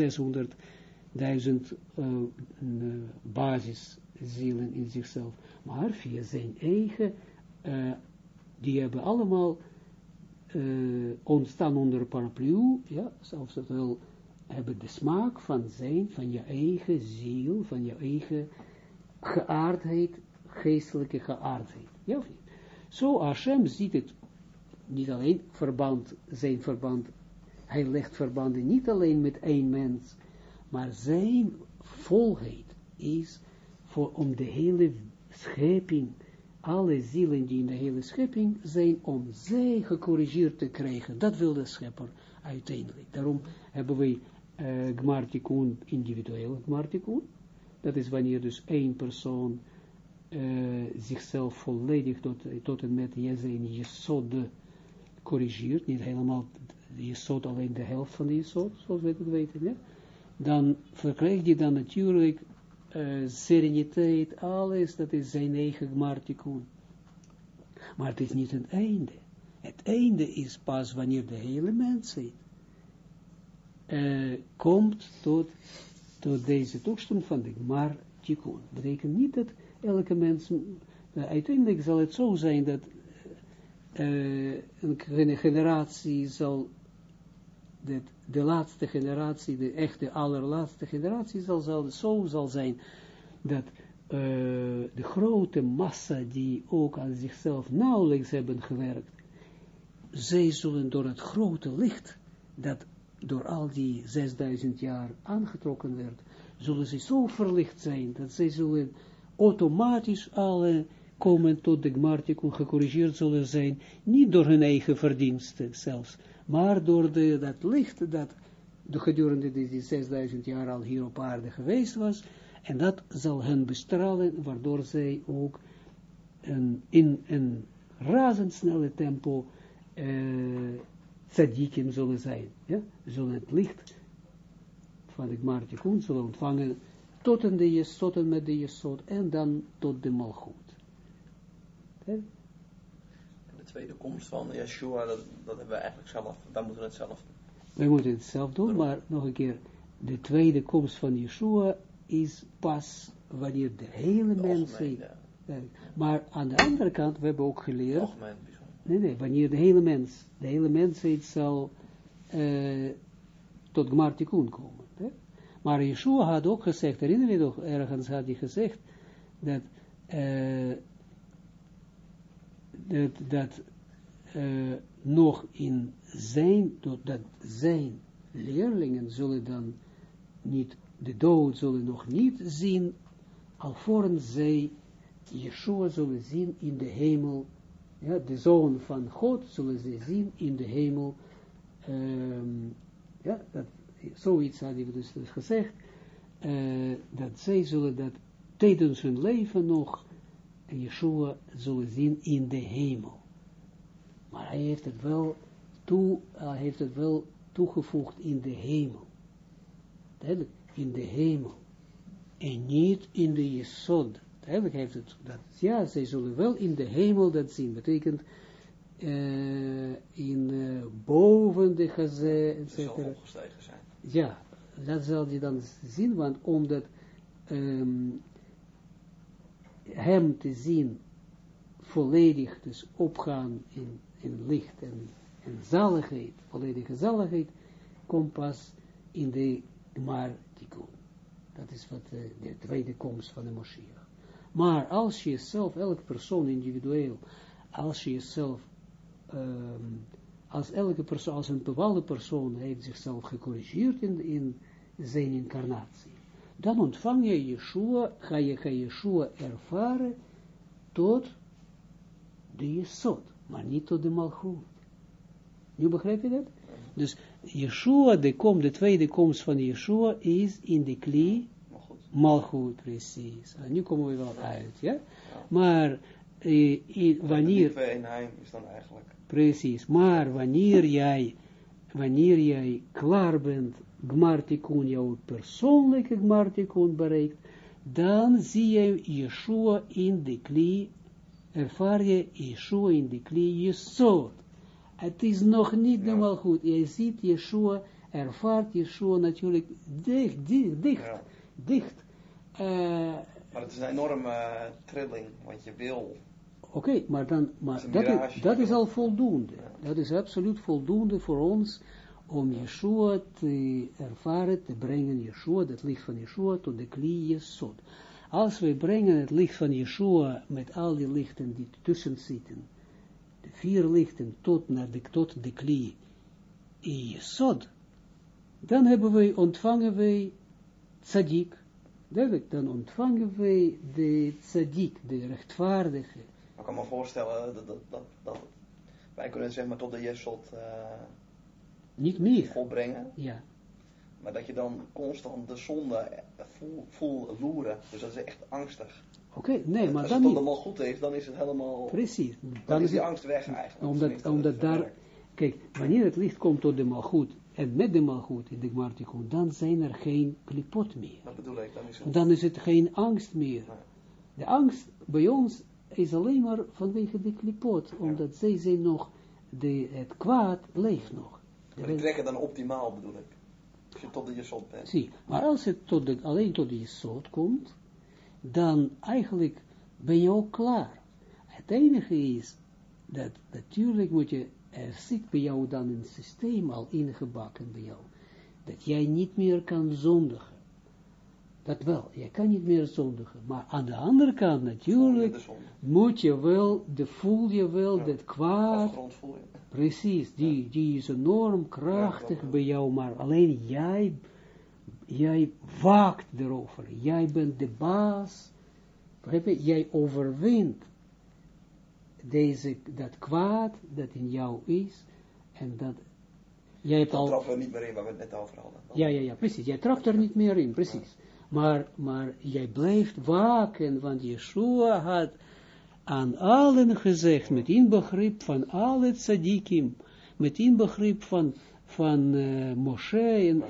uh, uh, basiszielen in zichzelf, maar via zijn eigen, uh, die hebben allemaal ontstaan onder paraplu, ja, zelfs het wel hebben de smaak van zijn, van je eigen ziel, van je eigen geaardheid, geestelijke geaardheid. Ja of niet? Zo Hashem ziet het niet alleen verband, zijn verband, hij legt verbanden niet alleen met één mens, maar zijn volheid is voor om de hele schepping, alle zielen die in de hele schepping zijn, om zij gecorrigeerd te krijgen. Dat wil de schepper uiteindelijk. Daarom hebben wij uh, gmartikun, individueel gmartikun. Dat is wanneer dus één persoon uh, zichzelf volledig tot, tot en met zijn jesod corrigeert, niet helemaal jesod alleen de helft van de jesod, zoals we het weten, dan verkrijgt hij dan natuurlijk uh, sereniteit, alles, dat is zijn eigen gmartikun. Maar het is niet het einde. Het einde is pas wanneer de hele mensheid uh, komt tot, tot deze toestand van de gmar tikkun. Betekent niet dat elke mens, uh, uiteindelijk zal het zo zijn dat uh, een generatie zal, dat de laatste generatie, de echte allerlaatste generatie zal, zo zal zijn, dat uh, de grote massa die ook aan zichzelf nauwelijks hebben gewerkt, zij zullen door het grote licht, dat door al die 6000 jaar aangetrokken werd, zullen ze zo verlicht zijn, dat zij zullen automatisch alle komen tot de gmartikun gecorrigeerd zullen zijn, niet door hun eigen verdiensten zelfs, maar door de, dat licht dat de gedurende die 6000 jaar al hier op aarde geweest was, en dat zal hen bestralen, waardoor zij ook een, in een razendsnelle tempo uh, zullen zijn. Zullen het licht van de Gmartikun zullen ontvangen tot en, de met de Jesod en dan tot de Malchut. De tweede komst van Yeshua, dat, dat hebben we eigenlijk zelf, daar moeten we het zelf doen. Wij moeten het zelf doen, maar nog een keer, de tweede komst van Yeshua is pas wanneer de hele mensheid... Ja. Maar aan de andere kant, we hebben ook geleerd... Algemeen, nee, nee, wanneer de hele mens, de hele mensheid zal uh, tot Gmartikun komen. Hè? Maar Yeshua had ook gezegd, herinner je nog, ergens had hij gezegd, dat, uh, dat, dat uh, nog in zijn, dat zijn leerlingen zullen dan niet de dood zullen nog niet zien, alvorens zij Yeshua zullen zien in de hemel, ja, de zoon van God zullen ze zien in de hemel, um, ja, dat, zoiets had hij dus, gezegd, uh, dat zij zullen dat tijdens hun leven nog Yeshua zullen zien in de hemel. Maar hij heeft het wel, toe, uh, heeft het wel toegevoegd in de hemel. Duidelijk in de hemel en niet in de Jesod. Eigenlijk heeft het dat, ja, zij zullen wel in de hemel dat zien, betekent uh, in uh, boven de gazé, etc. zijn. Ja, dat zal je dan zien, want omdat um, hem te zien volledig dus opgaan in, in licht en, en zaligheid, volledige zaligheid, komt pas in de maar dat is wat de, de tweede komst van de Moshiach. Maar als je zelf, elke persoon individueel, als je jezelf, um, als elke persoon, als een bepaalde persoon heeft zichzelf gecorrigeerd in, in zijn incarnatie, dan ontvang je Yeshua, ga je, ga Yeshua ervaren tot de Jesod, maar niet tot de Malchut. Nu begrijp je dat? Dus Yeshua, de, kom, de tweede komst van Yeshua is in de kli Malchut, precies. En nu komen we wel uit, ja? Maar eh, wanneer... is dan eigenlijk. Precies, maar wanneer jij, wanneer jij klaar bent, Gmartikun, jouw persoonlijke Gmartikun bereikt, dan zie je Yeshua in de kli, ervaar je Yeshua in de kli Jesod. Het is nog niet ja. helemaal goed. Je ziet Yeshua, ervaart Yeshua natuurlijk dicht, dicht, dicht, ja. dicht. Uh, maar het is een enorme uh, trilling, want je wil... Oké, okay, maar, dan, maar dat, is, dat is al voldoende. Ja. Dat is absoluut voldoende voor ons om Yeshua te ervaren, te brengen Yeshua, het licht van Yeshua, tot de kli Yesod. Als we brengen het licht van Yeshua met al die lichten die tussen zitten, vier lichten tot naar de, tot de kli Yesod, dan hebben wij, ontvangen wij tzadik, dan ontvangen wij de tzadik, de rechtvaardige. Ik kan me voorstellen dat, dat, dat, wij kunnen zeg maar tot de Yesod uh, niet meer volbrengen. Ja. Maar dat je dan constant de zonde voel, voel loeren. Dus dat is echt angstig. Oké, okay, nee, maar als dan het allemaal goed is, dan is het helemaal... Precies. Dan, dan is die angst weg eigenlijk. Omdat, omdat daar... Kijk, wanneer het licht komt tot de malgoed, en met de malgoed in de Gmartikun, dan zijn er geen klipot meer. Dat bedoel ik, dan is het... Dan is het geen angst meer. Nee. De angst bij ons is alleen maar vanwege de klipot, omdat ja. zij zijn nog, de, het kwaad leeft nog. Maar die trekken dan optimaal, bedoel ik. Als je tot de jesot bent. Zie, maar als het tot de, alleen tot de jesot komt, dan eigenlijk ben je ook klaar. Het enige is, dat natuurlijk moet je, er zit bij jou dan een systeem al ingebakken bij jou, dat jij niet meer kan zondigen. Dat wel, je kan niet meer zondigen. Maar aan de andere kant natuurlijk moet je wel, de voel je wel, dat kwaad. Precies, die, die is enorm krachtig bij jou, maar alleen jij, jij waakt erover. Jij bent de baas. Jij overwint deze, dat kwaad dat in jou is. En dat Jij hebt al... trappen we niet meer in waar we het net over hadden. Ja, ja, ja, precies. Jij trapt er niet meer in, precies. Maar, maar jij blijft waken, want Yeshua had aan allen gezegd, met inbegrip van alle tzadikim, met inbegrip van, van uh, Moshe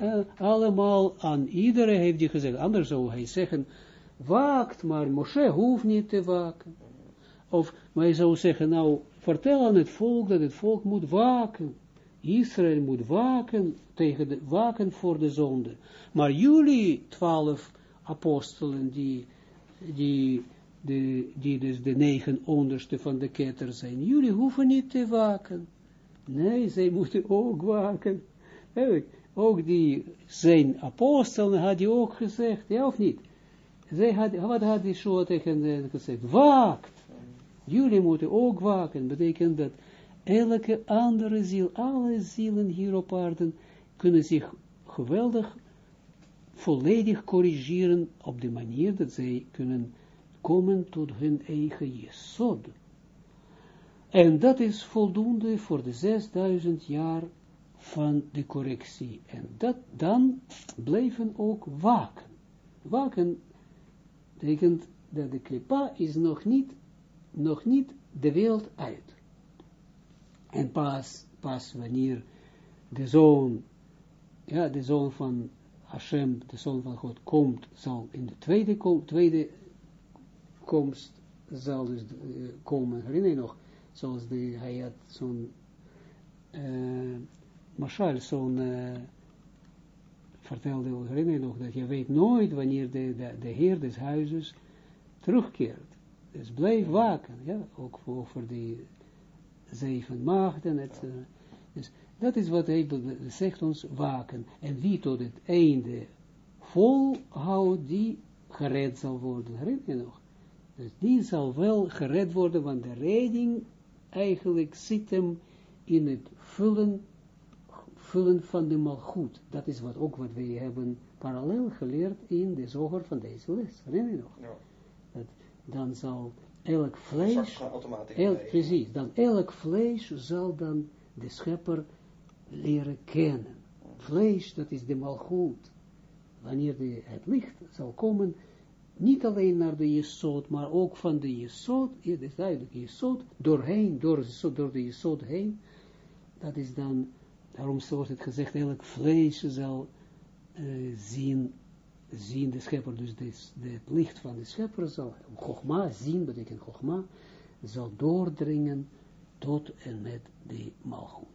en allemaal aan iedereen heeft hij gezegd, anders zou hij zeggen, waakt, maar Moshe hoeft niet te waken. Of, maar hij zou zeggen, nou, vertel aan het volk dat het volk moet waken. Israël moet waken, tegen de, waken voor de zonde. Maar jullie twaalf apostelen, die, die, die, die dus de negen onderste van de ketter zijn, jullie hoeven niet te waken. Nee, zij moeten ook waken. Ook die zijn apostelen had hij ook gezegd, ja of niet? Zij had, wat had zo tegen hen gezegd? Waakt. Jullie moeten ook waken. Betekent dat elke andere ziel, alle zielen hier op aarde, kunnen zich geweldig volledig corrigeren op de manier dat zij kunnen komen tot hun eigen jesod. En dat is voldoende voor de 6000 jaar van de correctie. En dat dan blijven ook waken. Waken betekent dat de klipa is nog niet, nog niet de wereld uit. En pas, pas wanneer de zoon, ja, de zoon van Hashem, de zoon van God, komt, zal in de tweede, tweede komst, zal dus uh, komen, herinner je nog, zoals de, hij had zo'n, uh, Mashal, zo'n, uh, vertelde, herinner je nog, dat je weet nooit wanneer de, de, de heer des huizes terugkeert. Dus blijf waken, ja, ook over die zeven maagden, etc. Dus dat is wat hij zegt ons, waken. En wie tot het einde volhoudt, die gered zal worden. Herinner je nog? Dus die zal wel gered worden, want de redding eigenlijk zit hem in het vullen, vullen van de malgoed. Dat is wat ook wat we hebben parallel geleerd in de zoger van deze les. Herinner je nog? Ja. Dat, dan zal elk vlees, elk, precies, dan elk vlees zal dan de schepper leren kennen. Vlees, dat is de malgoed. Wanneer de, het licht zal komen, niet alleen naar de jesot, maar ook van de jesot, ja, dat is duidelijk, doorheen, door, door de jesot heen, dat is dan, daarom wordt het gezegd, elk vlees zal uh, zien, zien de schepper, dus het licht van de schepper zal, Chogma, zien betekent Chogma, zal doordringen tot en met de malgoed.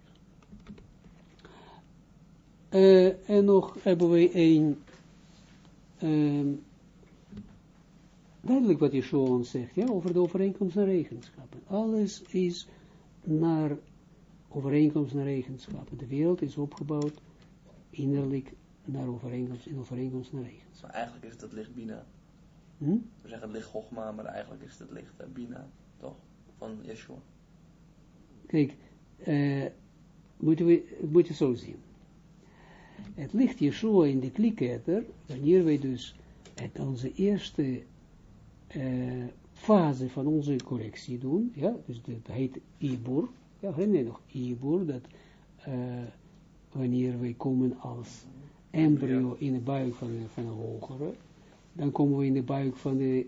Uh, en nog hebben we een, um, duidelijk wat Yeshua ons zegt, ja, over de overeenkomst naar eigenschappen. Alles is naar overeenkomst naar eigenschappen. De wereld is opgebouwd innerlijk naar overeenkomst, in overeenkomst naar eigenschappen. Maar eigenlijk is het licht Bina. Hm? We zeggen het licht Chogma, maar eigenlijk is het licht uh, Bina, toch? Van Yeshua. Kijk, uh, moeten we, moet je zo zien het licht Yeshua in de kliketter, wanneer wij dus het onze eerste uh, fase van onze correctie doen, ja, dus dat heet Ibur, ja, herinner je nog, Ibur, dat wanneer wij komen als embryo in de buik van, van een hogere, dan komen we in de buik van de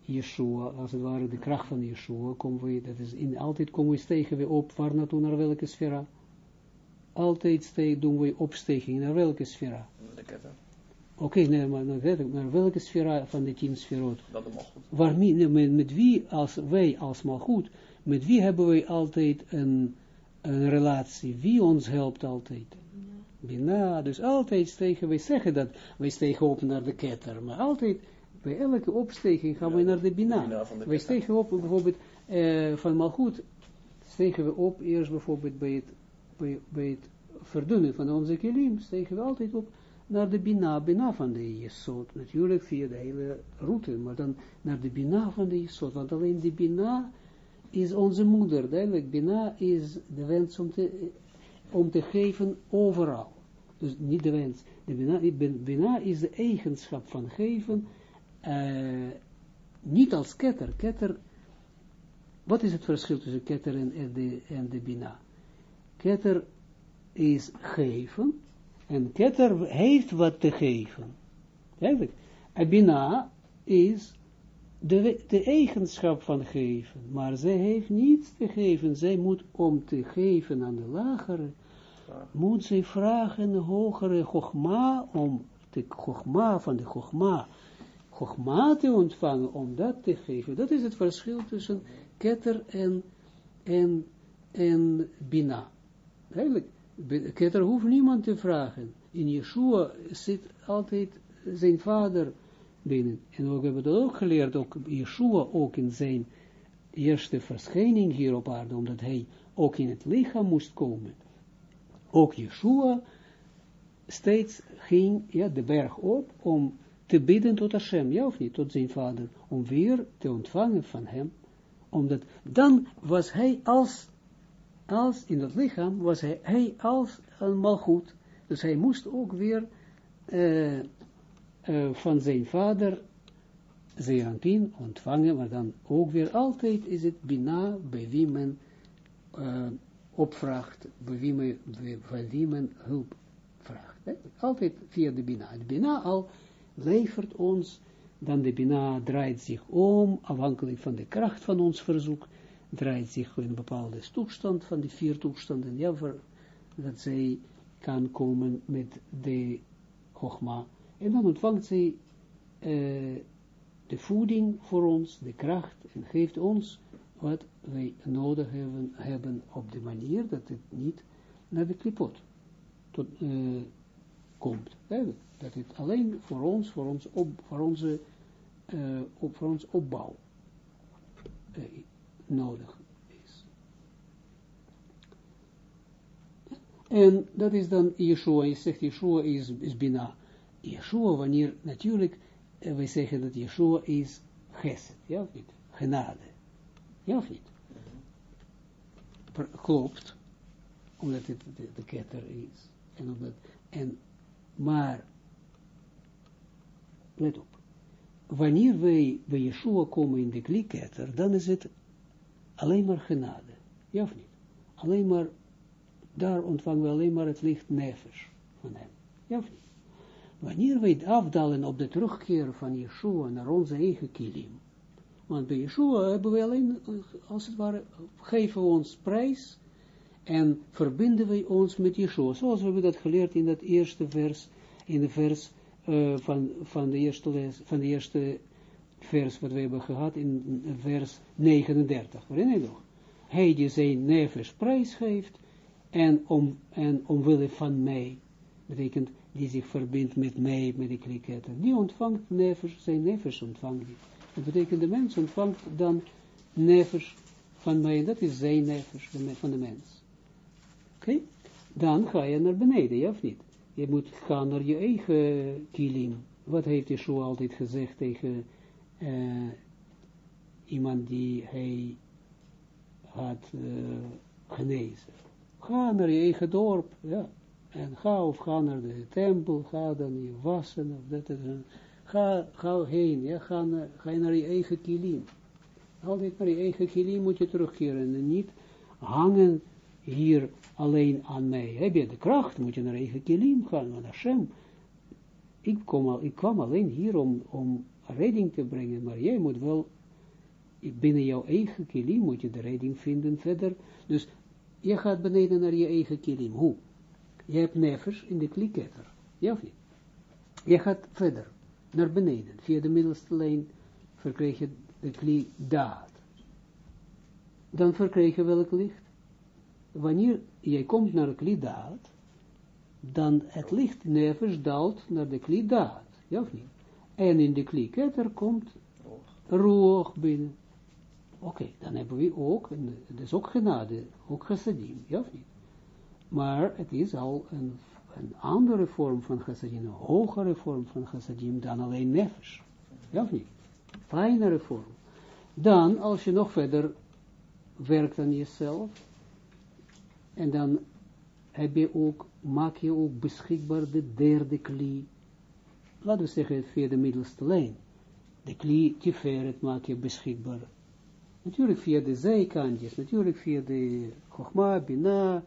Yeshua, als het ware de kracht van Yeshua, komen we, dat is in, altijd komen we stegen we op, waar naartoe, naar welke sfera? altijd doen we opsteking. Naar welke sfera? Oké, okay, nee, maar naar, welke sfera van de tien sferot? Dat nee, met, met, wie, als wij als malgoed, met wie hebben wij altijd een, een relatie? Wie ons helpt altijd? Bina, dus altijd stegen, wij zeggen dat wij stegen op naar de ketter, maar altijd Bij elke opsteking gaan we naar de Bina. De Wij stegen op, bijvoorbeeld, eh, van Malchut, stegen we op, eerst bijvoorbeeld bij het, bij, bij het verdunnen van onze kilim, stegen we altijd op naar de Bina, Bina van de Jesod, natuurlijk via de hele route, maar dan naar de Bina van de Jesod, want alleen de Bina is onze moeder, duidelijk, Bina is de wens om te, om te geven overal. Dus niet de wens, de Bina, Bina is de eigenschap van geven, eh, niet als ketter. Ketter, wat is het verschil tussen ketter en, de, en de bina? Ketter is geven, en ketter heeft wat te geven. Eigenlijk, en bina is de, de eigenschap van geven, maar zij heeft niets te geven. Zij moet om te geven aan de lagere, moet zij vragen een hogere chogma, om de chogma van de chogma, chogma te ontvangen, om dat te geven. Dat is het verschil tussen ketter en, en, en bina. Eigenlijk, ketter hoeft niemand te vragen. In Yeshua zit altijd zijn vader En we hebben dat ook geleerd, ook Yeshua ook in zijn eerste verschijning hier op aarde, omdat hij ook in het lichaam moest komen. Ook Yeshua steeds ging ja, de berg op om te bidden tot Hashem, ja of niet, tot zijn vader, om weer te ontvangen van hem, omdat dan was hij als, als in het lichaam, was hij, hij als een malgoed, dus hij moest ook weer eh, eh, van zijn vader Zeranpin ontvangen, maar dan ook weer altijd is het Bina bij wie men eh, opvraagt, bij wie men, bij wie men hulp vraagt. Altijd via de Bina. De Bina al levert ons, dan de Bina draait zich om, afhankelijk van de kracht van ons verzoek, draait zich een bepaalde toestand van die vier toestanden, ja, voor, dat zij kan komen met de Chogma. En dan ontvangt zij eh, de voeding voor ons, de kracht, en geeft ons wat wij nodig hebben, hebben op de manier dat het niet naar de klipot tot, eh, komt. Dat het alleen voor ons, voor, ons op, voor, onze, eh, op, voor ons opbouw nodig is. En dat is dan Yeshua. Je zegt Yeshua is, is. Yeshua, wanneer natuurlijk, eh, wij zeggen dat Yeshua is Geset, ja of niet? Genade. Ja of niet? Klopt, omdat het de, de ketter is. En omdat, en, maar, let op, wanneer wij bij Yeshua komen in de kliketter, dan is het alleen maar genade. Ja of niet? Alleen maar, daar ontvangen we alleen maar het licht nefesh van hem. Ja of niet? Wanneer wij afdalen op de terugkeer van Yeshua naar onze eigen kilim, want bij Yeshua hebben we alleen, als het ware, geven we ons prijs en verbinden wij ons met Yeshua. Zoals we hebben dat geleerd in dat eerste vers, in de vers eh, van, van, de eerste van de eerste vers wat we hebben gehad in vers 39. Herinner je nog? Hij die zijn nefes prijs geeft en, om, en omwille van mij, betekent die zich verbindt met mij, met de kliketter, die ontvangt nefes, zijn nefes ontvangt die. Dat betekent de mens ontvangt dan nefes van mij, dat is zijn de- van de mens. Oké? Dan ga je naar beneden, ja of niet? Je moet gaan naar je eigen kilim. Wat heeft Yeshua altijd gezegd tegen eh, iemand die hij had eh, genezen? Ga naar je eigen dorp, ja. En ga of ga naar de tempel, ga dan je wassen, of dat is ga, ga heen, ja, ga, naar, naar je eigen kilim. Altijd naar je eigen kilim moet je terugkeren en niet hangen hier alleen aan mij. Heb je de kracht, moet je naar eigen kilim gaan, naar Hashem. Ik, kom al, ik kwam alleen hier om, om redding te brengen, maar jij moet wel, binnen jouw eigen kilim moet je de redding vinden verder. Dus je gaat beneden naar je eigen kilim. Hoe? Je hebt nefers in de kliketter. Ja of niet? Je gaat verder, naar beneden. Via de middelste lijn verkrijg je de kli daad. Dan verkrijg je welk licht? Wanneer jij komt naar de kli daad, dan het licht nefers daalt naar de kli daad. Ja of niet? En in de klieketter komt roog binnen. Oké, dan hebben we ook, dat is ook genade, ook chassadim, ja of niet? Maar het is al een, een andere vorm van chassadim, een hogere vorm van chassadim dan alleen nefesh. Ja of niet? Fijnere vorm. Dan, als je nog verder werkt aan jezelf, en dan heb je ook, maak je ook beschikbaar de derde klie, laten we zeggen via de middelste lijn. De klie tiferet maak je beschikbaar. Natuurlijk via de zijkantjes, natuurlijk via de Chogma, Bina,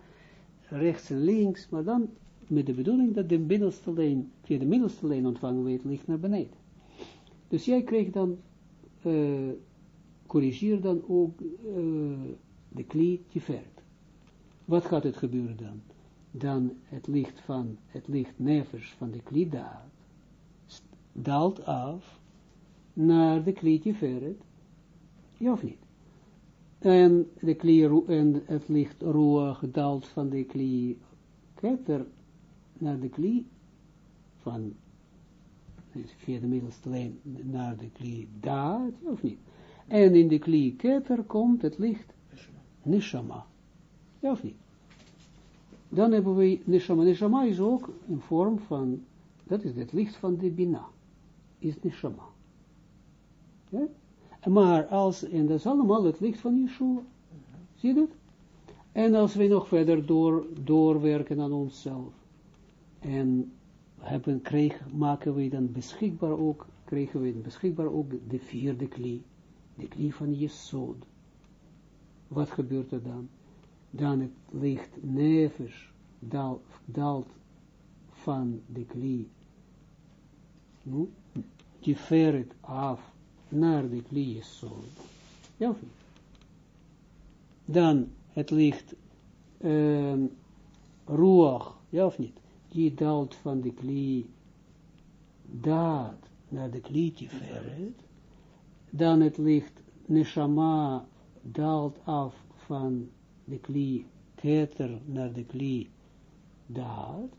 rechts en links, maar dan met de bedoeling dat de middelste lijn, via de middelste lijn ontvangen we het licht naar beneden. Dus jij krijgt dan, uh, corrigeer dan ook uh, de klie tiferet. Wat gaat het gebeuren dan? Dan het licht van, het licht nevers van de klie daalt af naar de klie tiferet, ja of niet? En, de klie, en het licht roer daalt van de klie ketter naar de klie van via de middelste lijn naar de klie daad, of niet? En in de klie ketter komt het licht nishama. Ja of niet? Dan hebben we nishama. Nishama is ook een vorm van, dat is het licht van de bina. Is nishama. Ja? Maar als, en dat is allemaal het licht van Yeshua. Zie je dat? En als we nog verder door, doorwerken aan onszelf. En hebben, kreeg, maken we dan beschikbaar ook, kregen we beschikbaar ook de vierde klie. De klie van Jesod. Wat gebeurt er dan? Dan het licht nevers daalt, van de klie. Hm? Die af naar de kliesol. Ja of niet? Dan het licht uh, ruach, ja of niet? Die daalt van de klie daad naar de klie verret. Dan het licht neshama daalt af van de klie keter naar de klie daad.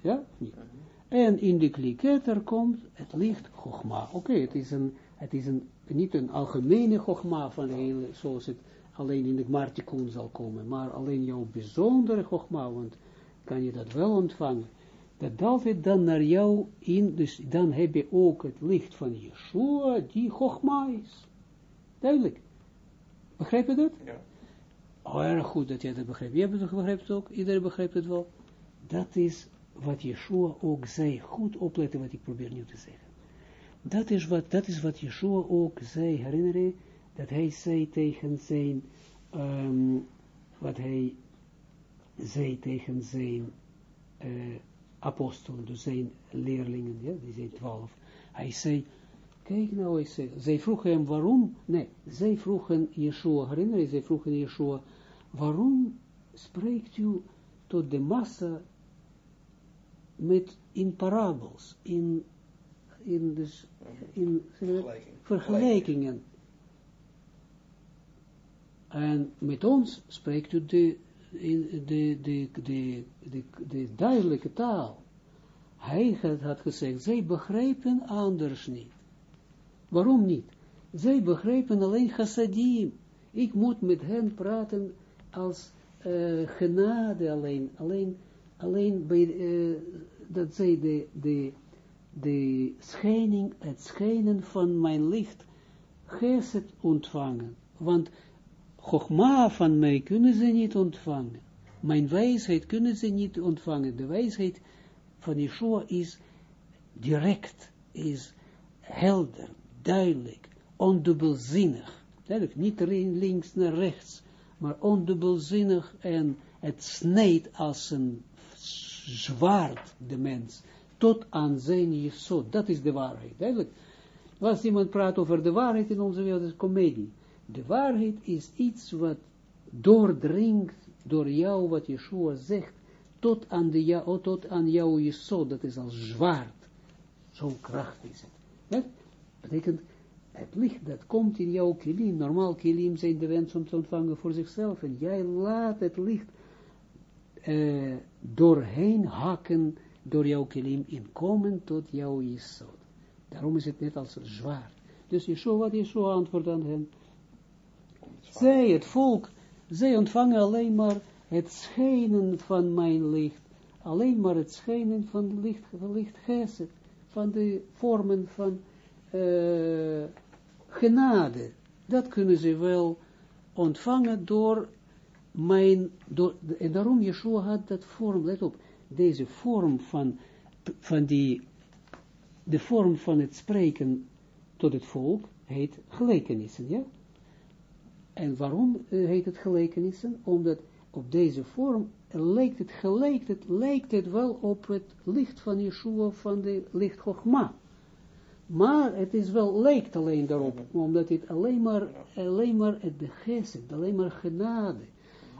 Ja, niet? En in de klie keter komt het licht Chogma. Oké, het is een het is een, niet een algemene gogma van hele, zoals het alleen in de Martikun zal komen, maar alleen jouw bijzondere gogma, want kan je dat wel ontvangen. Dat daalt het dan naar jou in, dus dan heb je ook het licht van Yeshua, die gogma is. Duidelijk. Begrijp je dat? Ja. Oh, erg goed dat jij dat begrijpt. Jij begrijpt het ook, iedereen begrijpt het wel. Dat is wat Yeshua ook zei. Goed opletten wat ik probeer nu te zeggen. Dat is wat, dat is wat Yeshua ook zei, herinner dat hij zei tegen zijn, um, wat hij zei tegen zijn uh, apostelen, dus zijn leerlingen, ja, die zijn twaalf. Hij zei, kijk nou, hij zei, zij vroegen hem waarom, nee, zij vroegen Yeshua, herinner je, zij vroegen Yeshua, waarom spreekt u tot de massa met in parabels, in in, dus, in vergelijkingen. En met ons spreekt u de, in de, de, de, de, de duidelijke taal. Hij had gezegd, zij begrijpen anders niet. Waarom niet? Zij begrijpen alleen chassadim. Ik moet met hen praten als uh, genade alleen. Alleen, alleen bij, uh, dat zij de, de, de schijning, het schijnen van mijn licht, geset ontvangen. Want Chogma van mij kunnen ze niet ontvangen. Mijn wijsheid kunnen ze niet ontvangen. De wijsheid van Yeshua is direct, is helder, duidelijk, ondubbelzinnig. Duidelijk, niet links naar rechts, maar ondubbelzinnig en het snijdt als een zwaard de mens tot aan zijn jesot. Dat is de waarheid, duidelijk. Als iemand praat over de waarheid in onze wereld, is comedie. De waarheid is iets wat doordringt door jou, wat Yeshua zegt, tot aan, de, ja, tot aan jouw jesot. Dat is als zwaard. Zo'n kracht is het. Dat betekent, het licht dat komt in jouw kilim, normaal kilim zijn de wens om te ontvangen voor zichzelf, en jij laat het licht uh, doorheen hakken door jouw kilim inkomen tot jouw jesod. Daarom is het net als zwaar. Dus Yeshua, wat Yeshua antwoordt aan hen. Zij, het volk, zij ontvangen alleen maar het schijnen van mijn licht. Alleen maar het schijnen van licht, van licht geset. Van de vormen van uh, genade. Dat kunnen ze wel ontvangen door mijn, door, en daarom Yeshua had dat vorm, let op, deze vorm van, van die, de vorm van het spreken tot het volk heet gelijkenissen, ja? En waarom uh, heet het gelijkenissen? Omdat op deze vorm lijkt het, gelijkt het, lijkt het wel op het licht van Yeshua van de licht Chogma. Maar het is wel, lijkt alleen daarop, omdat het alleen maar, alleen maar het geset, alleen maar genade.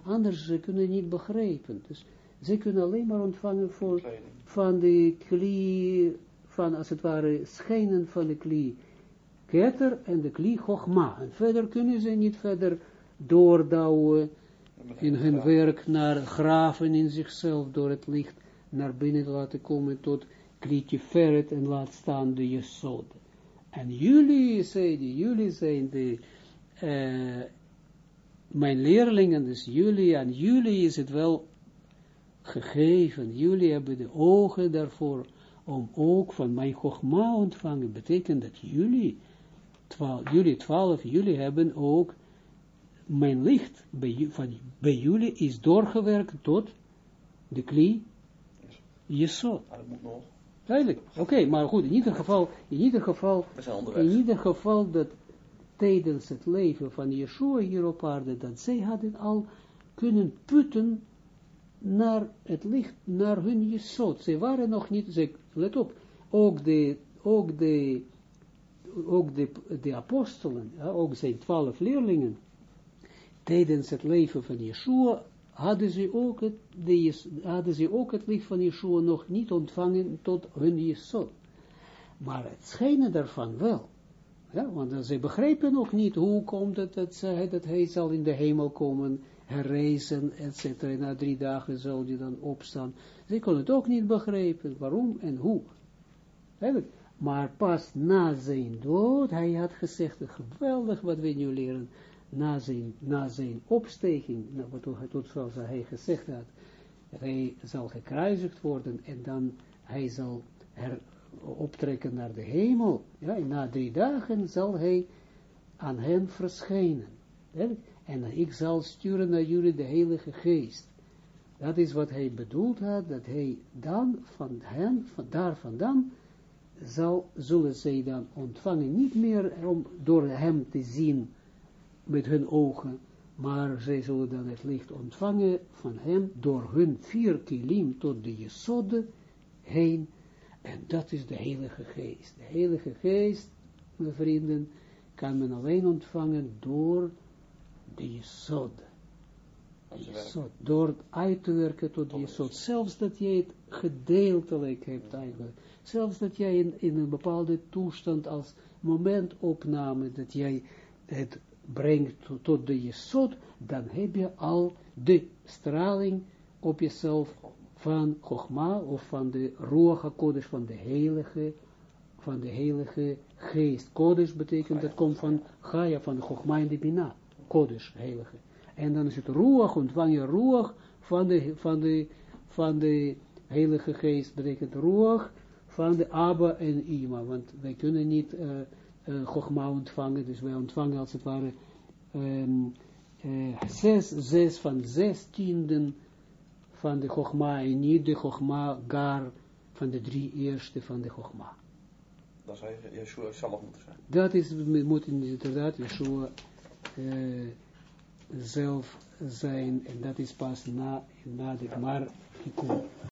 Anders kunnen niet begrijpen. Dus ze kunnen alleen maar ontvangen voor, van de kli, van als het ware schijnen van de kli ketter en de kli chogma. En verder kunnen ze niet verder doordouwen in hun werk naar graven in zichzelf door het licht naar binnen te laten komen tot klietje verret en laat staan de jesod. En jullie, zei jullie zijn de, uh, mijn leerlingen, dus jullie, aan jullie is het wel gegeven, jullie hebben de ogen daarvoor, om ook van mijn gogma ontvangen, betekent dat jullie, twaalf, jullie twaalf, jullie hebben ook mijn licht. Bij, van, bij jullie is doorgewerkt tot de klie Jesod. Duidelijk. Oké, maar goed, in ieder geval, in ieder geval, in ieder geval dat tijdens het leven van Yeshua hier op aarde, dat zij hadden al kunnen putten naar het licht, naar hun jesot. Ze waren nog niet, ze, let op, ook de, ook de, ook de, de apostelen, ook zijn twaalf leerlingen, tijdens het leven van Yeshua, hadden ze ook het, de, hadden ze ook het licht van Yeshua nog niet ontvangen tot hun jesot. Maar het schijnen daarvan wel. Ja, want ze begrepen nog niet hoe komt het dat, dat hij zal in de hemel komen, herreizen, etc. Na drie dagen zal hij dan opstaan. Ze konden het ook niet begrijpen, waarom en hoe. Maar pas na zijn dood, hij had gezegd, geweldig wat we nu leren, na zijn, na zijn opsteking, wat tot zoals hij gezegd had, hij zal gekruisigd worden en dan hij zal her, optrekken naar de hemel, ja, na drie dagen zal hij aan hen verschijnen. En ik zal sturen naar jullie de Heilige Geest. Dat is wat hij bedoeld had, dat hij dan van hen, van daar vandaan, zal, zullen zij dan ontvangen, niet meer om door hem te zien met hun ogen, maar zij zullen dan het licht ontvangen van hem door hun vier kilim tot de jesode heen, en dat is de Heilige Geest. De Heilige Geest, mijn vrienden, kan men alleen ontvangen door de Jesod. Door het uit te werken tot de Jesod. Zelfs dat jij het gedeeltelijk hebt eigenlijk. Zelfs dat jij in, in een bepaalde toestand als momentopname, dat jij het brengt tot de Jesod, dan heb je al de straling op jezelf van Chogma of van de Ruach HaKodesh, van de heilige, van de heilige geest. Kodesh betekent, dat komt van Gaia, van de Chogma en de Bina. Kodesh, heilige. En dan is het Ruach, ontvang je Ruach van de, van de, van de heilige geest, betekent Ruach van de Abba en Ima, want wij kunnen niet uh, uh, Chogma ontvangen, dus wij ontvangen als het ware um, uh, zes, zes van zes tienden van de Chogma en niet de Chogma gar van de drie eerste van de Chogma. Dat zou Yeshua zelf moeten zijn. Dat is, moet inderdaad Yeshua uh, zelf zijn en dat is pas na, na de maar gekomen.